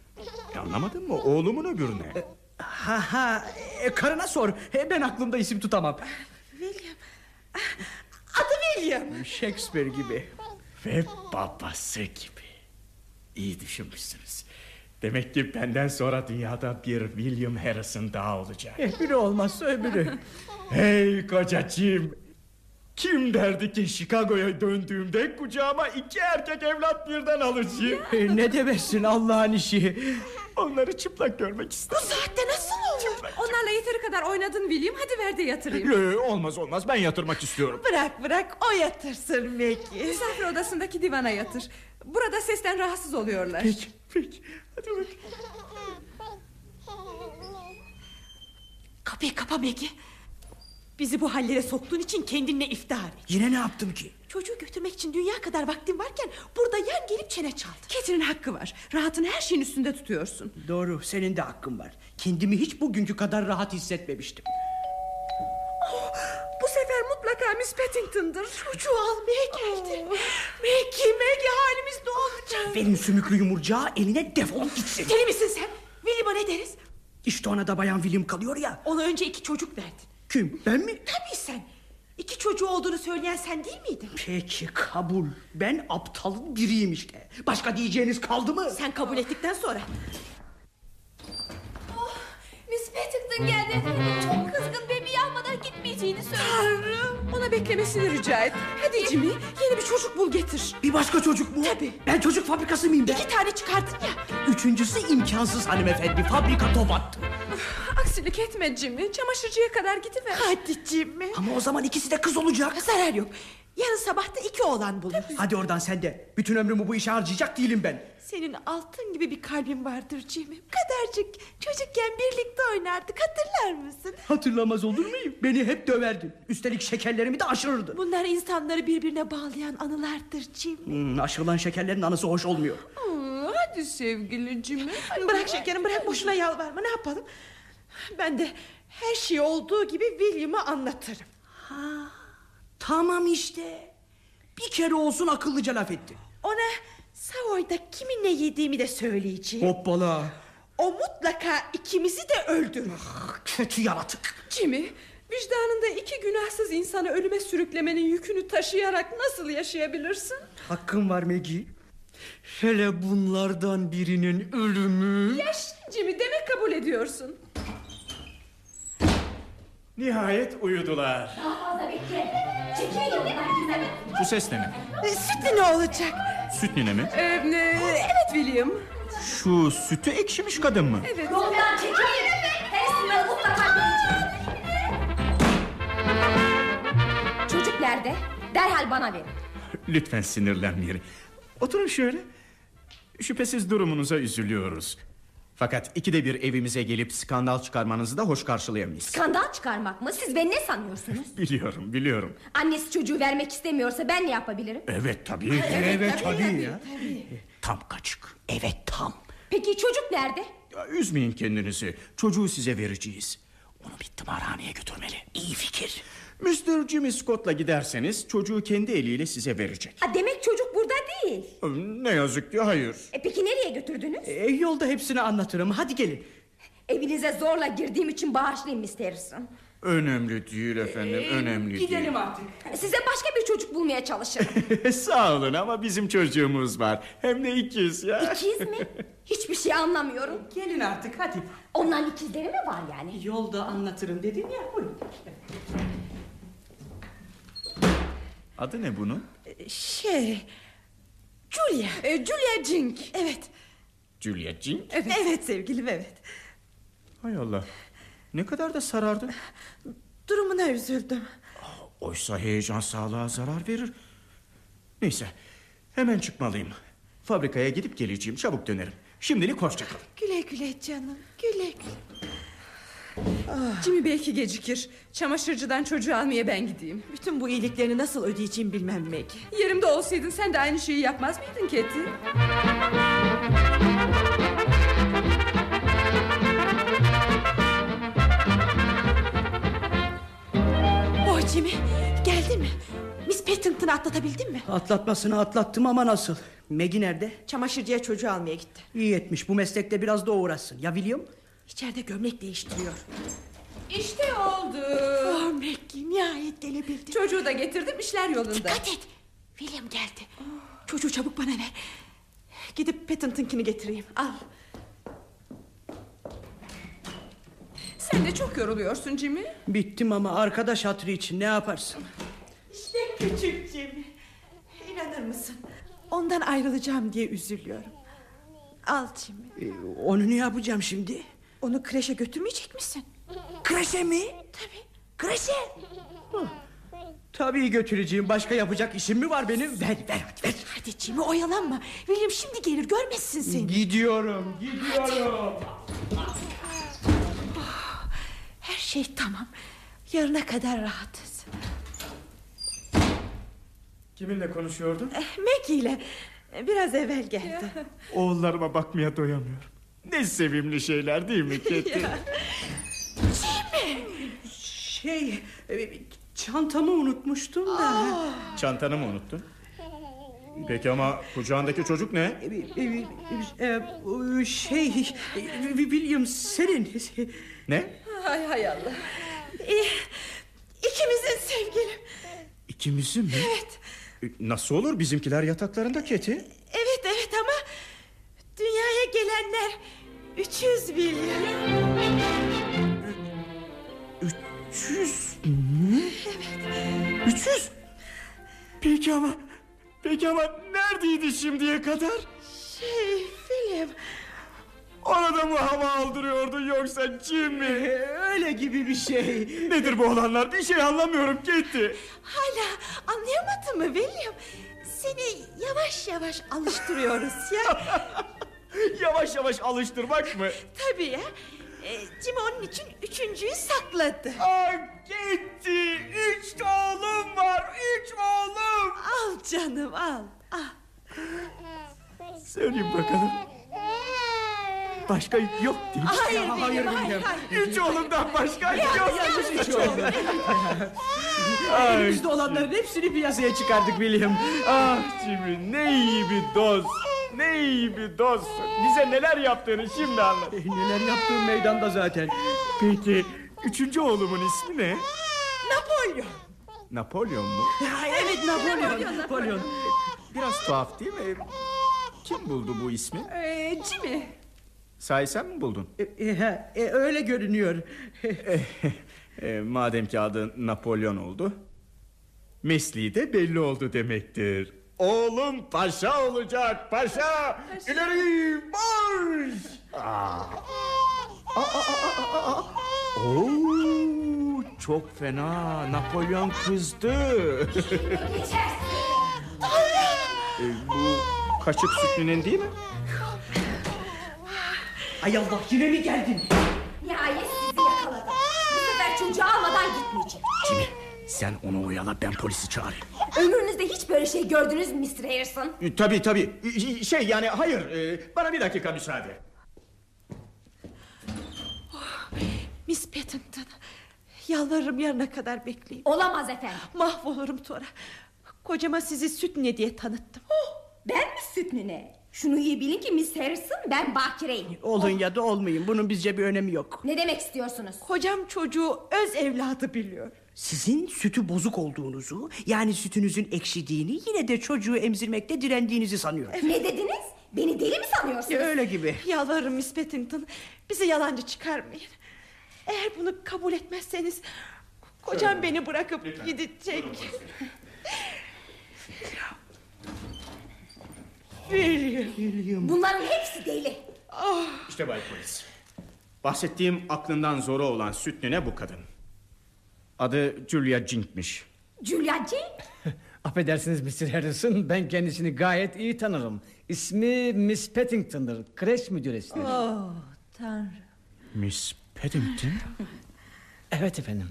Anlamadın mı? Oğlumun öbürüne. Ha ha e, karına sor. E, ben aklımda isim tutamam. William. Adı William. Shakespeare gibi. Ve babası gibi. İyi düşünmüşsünüz. Demek ki benden sonra dünyada bir William Harrison daha olacak. E, biri olmazsa öbürü. Hey kocacığım. Kim derdi ki Chicago'ya döndüğümde kucağıma iki erkek evlat birden alacağım. E, ne demezsin Allah'ın işi. Onları çıplak görmek istedim. Saatte nasıl olur? Onlarla yeteri kadar oynadın William Hadi ver de yatırayım Ee, olmaz olmaz ben yatırmak istiyorum. Bırak bırak o yatırsın Maggie. Misafir odasındaki divana yatır Burada sesten rahatsız oluyorlar Peki peki. Hadi bak. Kapıyı kapa Maggie. Bizi bu hallere soktuğun için kendinle iftihar et. Yine ne yaptım ki? Çocuğu götürmek için dünya kadar vaktin varken burada yan gelip çene çaldın. Ketrin hakkı var Rahatını her şeyin üstünde tutuyorsun Doğru senin de hakkın var. Kendimi hiç bugünkü kadar rahat hissetmemiştim. Bu sefer mutlaka Miss Paddington'dır Çocuğu almaya geldi. Maggie, Maggie halimiz ne olacak? Benim sümüklü yumurcağı eline defolup gitsin. Deli misin sen? William'a ne deriz? İşte ona da bayan William kalıyor ya. Ona önce iki çocuk verdin. Kim ben mi? Tabii sen. İki çocuğu olduğunu söyleyen sen değil miydin? Peki kabul. Ben aptalın biriyim işte. Başka diyeceğiniz kaldı mı? Sen kabul ettikten sonra. Miss Paddington geldi efendim. Çok kızgın bebeği almadan gitmeyeceğini söyledi. Tanrım Ona beklemesini rica et Hadi Jimmy yeni bir çocuk bul getir Bir başka çocuk mu? Tabii. Ben çocuk fabrikası mıyım ben? İki tane çıkardın ya. Üçüncüsü imkansız hanımefendi. Fabrika top attı. Aksilik etme Jimmy Çamaşırcıya kadar gidiver Hadi Jimmy. Ama o zaman ikisi de kız olacak. Zarar yok. Yarın sabah da iki oğlan buluruz. Hadi oradan sen de. Bütün ömrümü bu işe harcayacak değilim ben. Senin altın gibi bir kalbin vardır Jimmy. Kadarcık çocukken birlikte oynardık hatırlar mısın? Hatırlamaz olur muyum? Beni hep döverdin. Üstelik şekerlerimi de aşırırdın. Bunlar insanları birbirine bağlayan anılardır Jimmy. Hmm, aşırılan şekerlerin anısı hoş olmuyor. Hmm, Hadi sevgili Jimmy Bırak şekerim bırak boşuna yalvarma ne yapalım? Ben de her şey olduğu gibi William'a anlatırım. Tamam işte. Bir kere olsun akıllıca laf etti. Ona Savoy'da kiminle yediğimi de söyleyeceğim. Hoppala. O mutlaka ikimizi de öldürür. Kötü yaratık. Jimmy vicdanında iki günahsız insanı ölüme sürüklemenin yükünü taşıyarak nasıl yaşayabilirsin? Hakkın var Maggie. Hele bunlardan birinin ölümü... Yaş Jimmy demek kabul ediyorsun. Nihayet uyudular. Fazla bekle. Çekil yoldan Bu ses ne mi? E, Sütü ne olacak? Süt nine mi? Ee, e, evet William. Şu sütü ekşimiş kadın mı? Evet. Yoldan çekil. Harrison'ları mutlaka. Çocuk nerede? Derhal bana verin. Lütfen sinirlenmeyin. Oturun şöyle. Şüphesiz durumunuza üzülüyoruz. Fakat ikide bir evimize gelip skandal çıkarmanızı da hoş karşılayamayız. Skandal çıkarmak mı? Siz beni ne sanıyorsunuz? Biliyorum, biliyorum. Annesi çocuğu vermek istemiyorsa ben ne yapabilirim? Evet tabii. Evet tabii ya. Tam kaçık. Evet tam. Peki çocuk nerede? Ya, üzmeyin kendinizi. Çocuğu size vereceğiz. Onu bir tımarhaneye götürmeli. İyi fikir. Mr. Jimmy Scott'la giderseniz çocuğu kendi eliyle size verecek. Ha, demek çocuk değil. Ne yazık ki hayır. E, peki nereye götürdünüz? E, yolda hepsini anlatırım. Hadi gelin. Evinize zorla girdiğim için bağışlayın Harrison. Önemli değil efendim, önemli Gidelim artık. Size başka bir çocuk bulmaya çalışırım. Sağ olun ama bizim çocuğumuz var. Hem de ikiz ya. İkiz mi? Hiçbir şey anlamıyorum. Gelin artık hadi. Onların ikizleri mi var yani? Yolda anlatırım dedim ya. Buyurun. Adı ne bunun? Şey... Julia. Ee, Julia Jink. Evet. Julia Jean. Evet. Evet sevgilim evet. Hay Allah. Ne kadar da sarardı. Durumuna üzüldüm. Oysa heyecan sağlığa zarar verir. Neyse. Hemen çıkmalıyım. Fabrikaya gidip geleceğim. Çabuk dönerim. Şimdilik hoşça kalın. Güle güle canım. Güle güle. Ah. Jimmy belki gecikir. Çamaşırcıdan çocuğu almaya ben gideyim. Bütün bu iyiliklerini nasıl ödeyeceğim bilmem Meg. Yerimde olsaydın sen de aynı şeyi yapmaz mıydın Keti? Oh Jimmy geldi mi? Miss Pattington'ı atlatabildin mi? Atlatmasını atlattım ama nasıl? Meg'i nerede? Çamaşırcıya çocuğu almaya gitti. İyi etmiş bu meslekte biraz da uğraşsın. Ya William? İçeride gömlek değiştiriyor. İşte oldu. Oh Maggie nihayet gelebildin. Çocuğu da getirdim işler yolunda. Dikkat et. William geldi. Çocuğu çabuk bana ver. Gidip Pattington'kini getireyim. Al. Sen de çok yoruluyorsun Jimmy. Bittim ama arkadaş hatırı için ne yaparsın? İşte küçük Jimmy. İnanır mısın? Ondan ayrılacağım diye üzülüyorum. Al Jimmy. Ee, onu ne yapacağım şimdi? Onu kreşe götürmeyecek misin? Kreşe mi? Tabii. Kreşe? Tabii götüreceğim. Başka yapacak işim mi var benim? Ver ver hadi ver. Hadi Jimmy oyalanma. William şimdi gelir görmezsin seni. Gidiyorum, gidiyorum. Her şey tamam. Yarına kadar rahatız. Kiminle konuşuyordun? Eh, Maggie ile biraz evvel geldi. Oğullarıma bakmaya doyamıyorum. Ne sevimli şeyler değil mi Ketty? Şey, e, çantamı unutmuştum da. Çantanı mı unuttun? Peki ama kucağındaki çocuk ne? E, e, şey, William senin. Ne? Hay hay Allah. İkimizin sevgilim. İkimizin mi? Evet. Nasıl olur bizimkiler yataklarında Keti? Evet evet dünyaya gelenler 300 William. 300 mü? 300? Peki ama Peki ama neredeydi şimdiye kadar? Şey William Ona da mı hava aldırıyordun yoksa Jimmy? Öyle gibi bir şey. Nedir bu olanlar? Bir şey anlamıyorum Ketty. hala anlayamadın mı William? Seni yavaş yavaş alıştırıyoruz ya. Yavaş yavaş alıştırmak mı? Tabii ya. Ee, Jimmy onun için üçüncüyü sakladı. Aa Ketty! Üç oğlum var! Üç oğlum! Al canım al. al. Söyleyeyim bakalım. Başka yok değil mi? Hayır, hayır, hayır, hayır. Üç oğlumdan başka yok. Hiç olmadı. Elimizde olanların hepsini piyasaya çıkardık William. Ah Jimmy ne iyi bir dost. Ne iyi bir dost. Bize neler yaptığını şimdi anlat. E, Neler yaptığım meydanda zaten. Peki üçüncü oğlumun ismi ne? Napolyon. Napolyon mu? Evet Napolyon. Napolyon. Biraz tuhaf değil mi? Kim buldu bu ismi? Ee, Jimmy. Sahi sen mi buldun? E, e, ha, e, öyle görünüyor. E, madem ki adı Napolyon oldu Mesleği de belli oldu demektir Oğlum paşa olacak paşa, İleri marş Aa. Aa, aa, aa, aa. Oo, Çok fena Napolyon kızdı e, Bu kaşık sütlünün değil mi? Ay Allah yine mi geldin? Nihayet sizi yakaladım. Bu sefer çocuğu almadan gitmeyeceğim. Jimmy sen onu oyala ben polisi çağırayım Ömrünüzde hiç böyle şey gördünüz mü Mr. Harrison? E, Tabii tabii E, Şey yani hayır e, Bana bir dakika müsaade Miss Pattington. Yalvarırım yarına kadar bekleyin. Olamaz efendim. Mahvolurum sonra. Kocama sizi süt ne diye tanıttım. Ben mi süt nine? Şunu iyi bilin ki Miss Harrison ben bakireyim. Olun ya da olmayın. Bunun bizce bir önemi yok. Ne demek istiyorsunuz? Kocam çocuğu öz evladı biliyor. Sizin sütü bozuk olduğunuzu, yani sütünüzün ekşidiğini, yine de çocuğu emzirmekte direndiğinizi sanıyor. Ne dediniz? Beni deli mi sanıyorsunuz? Öyle gibi. Yalvarırım Miss Pattington. Bizi yalancı çıkarmayın. Eğer bunu kabul etmezseniz... Kocam beni bırakıp gidecek. William. Bunların hepsi deli. İşte Bay Polis. Bahsettiğim aklından zoru olan sütlüne bu kadın. Adı Julia Cink'miş. Julia Jane? Affedersiniz Mr. Harrison ben kendisini gayet iyi tanırım. İsmi Miss Paddington'dır. Kreş müdüresidir. Oh tanrım. Miss Paddington? Evet efendim.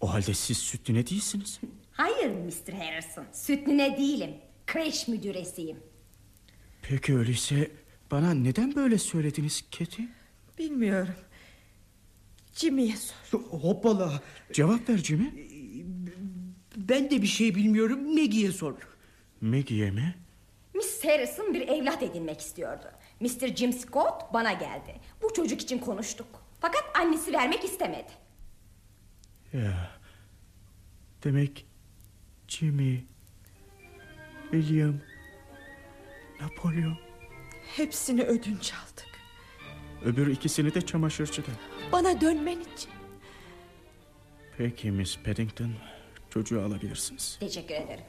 O halde siz sütlüne değilsiniz. Hayır Mr. Harrison. Süt nine değilim. Kreş müdüresiyim. Peki öyleyse bana neden böyle söylediniz Keti? Bilmiyorum. Jimmy'ye sor. Hoppala. Cevap ver Jimmy. Ben de bir şey bilmiyorum. Maggie'ye sor. Maggie'ye mi? Miss Harrison bir evlat edinmek istiyordu. Mr. Jim Scott bana geldi. Bu çocuk için konuştuk. Fakat annesi vermek istemedi. Ya. Demek Jimmy, William, Napolyon. Hepsini ödünç aldık. Öbür ikisini de çamaşırcıda. Bana dönmen için. Peki Miss Paddington. Çocuğu alabilirsiniz. Teşekkür ederim.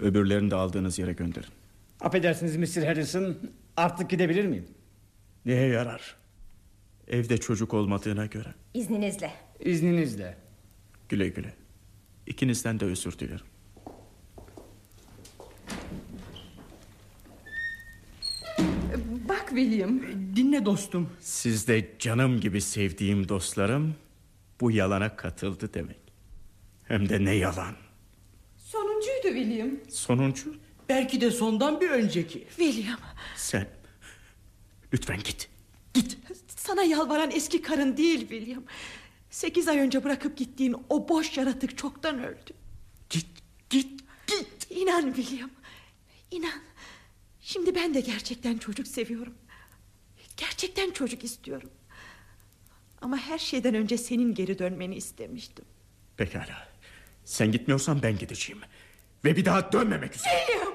Öbürlerini de aldığınız yere gönderin. Affedersiniz Mr. Harrison. Artık gidebilir miyim? Neye yarar? Evde çocuk olmadığına göre. İzninizle. İzninizle. Güle güle. İkinizden de özür dilerim. Bak William. Dinle dostum. Siz de canım gibi sevdiğim dostlarım bu yalana katıldı demek. Hem de ne yalan. Sonuncuydu William. Sonuncu Belki de sondan bir önceki. William sen. Lütfen git. sana yalvaran eski karın değil William. Sekiz ay önce bırakıp gittiğin o boş yaratık çoktan öldü. Git, git, git. İnan William. İnan. Şimdi ben de gerçekten çocuk seviyorum. Gerçekten çocuk istiyorum. Ama her şeyden önce senin geri dönmeni istemiştim. Pekala. Sen gitmiyorsan ben gideceğim. Ve bir daha dönmemek üzere. William!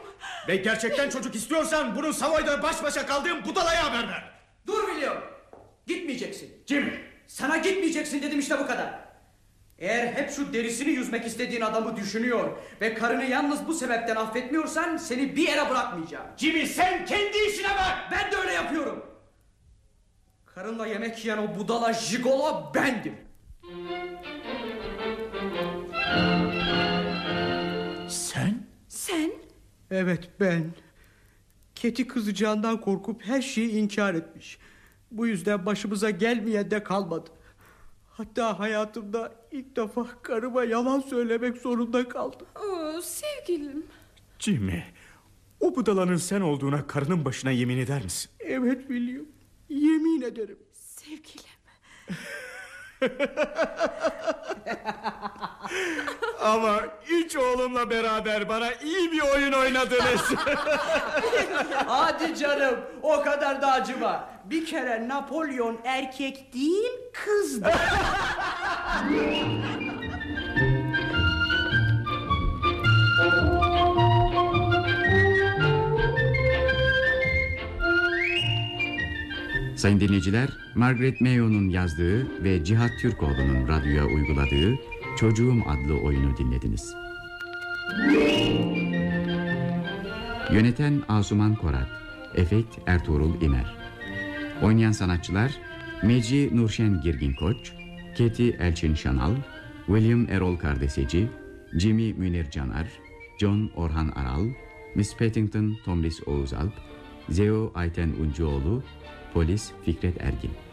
Ve gerçekten çocuk istiyorsan bunu Savoy'da baş başa kaldığım budalaya haber ver. Dur William. Gitmeyeceksin. Jimmy. Sana gitmeyeceksin dedim işte bu kadar. Eğer hep şu derisini yüzmek istediğin adamı düşünüyor ve karını yalnız bu sebepten affetmiyorsan seni bir yere bırakmayacağım. Jimmy sen kendi işine bak. Ben de öyle yapıyorum. Karınla yemek yiyen o budala jigolo bendim. Sen? Sen? Evet ben. Keti kızacağından korkup her şeyi inkar etmiş. Bu yüzden başımıza gelmeyen de kalmadı. Hatta hayatımda ilk defa karıma yalan söylemek zorunda kaldım. Oo, sevgilim. Jimmy. O budalanın sen olduğuna karının başına yemin eder misin? Evet William. Yemin ederim. Sevgilim. Ama üç oğlumla beraber bana iyi bir oyun oynadınız. Hadi canım o kadar da acıma. Bir kere Napolyon erkek değil kızdı. Sayın dinleyiciler, Margaret Mayo'nun yazdığı ve Cihat Türkoğlu'nun radyoya uyguladığı Çocuğum adlı oyunu dinlediniz. Yöneten Asuman Korat, efekt Ertuğrul İmer. Oynayan sanatçılar Meci Nurşen Girgin Koç, Keti Elçin Şanal, William Erol Kardeseci, Jimmy Münir Canar, John Orhan Aral, Miss Paddington Tomris Oğuzalp, Zeo Ayten Uncuoğlu, Polis Fikret Ergin.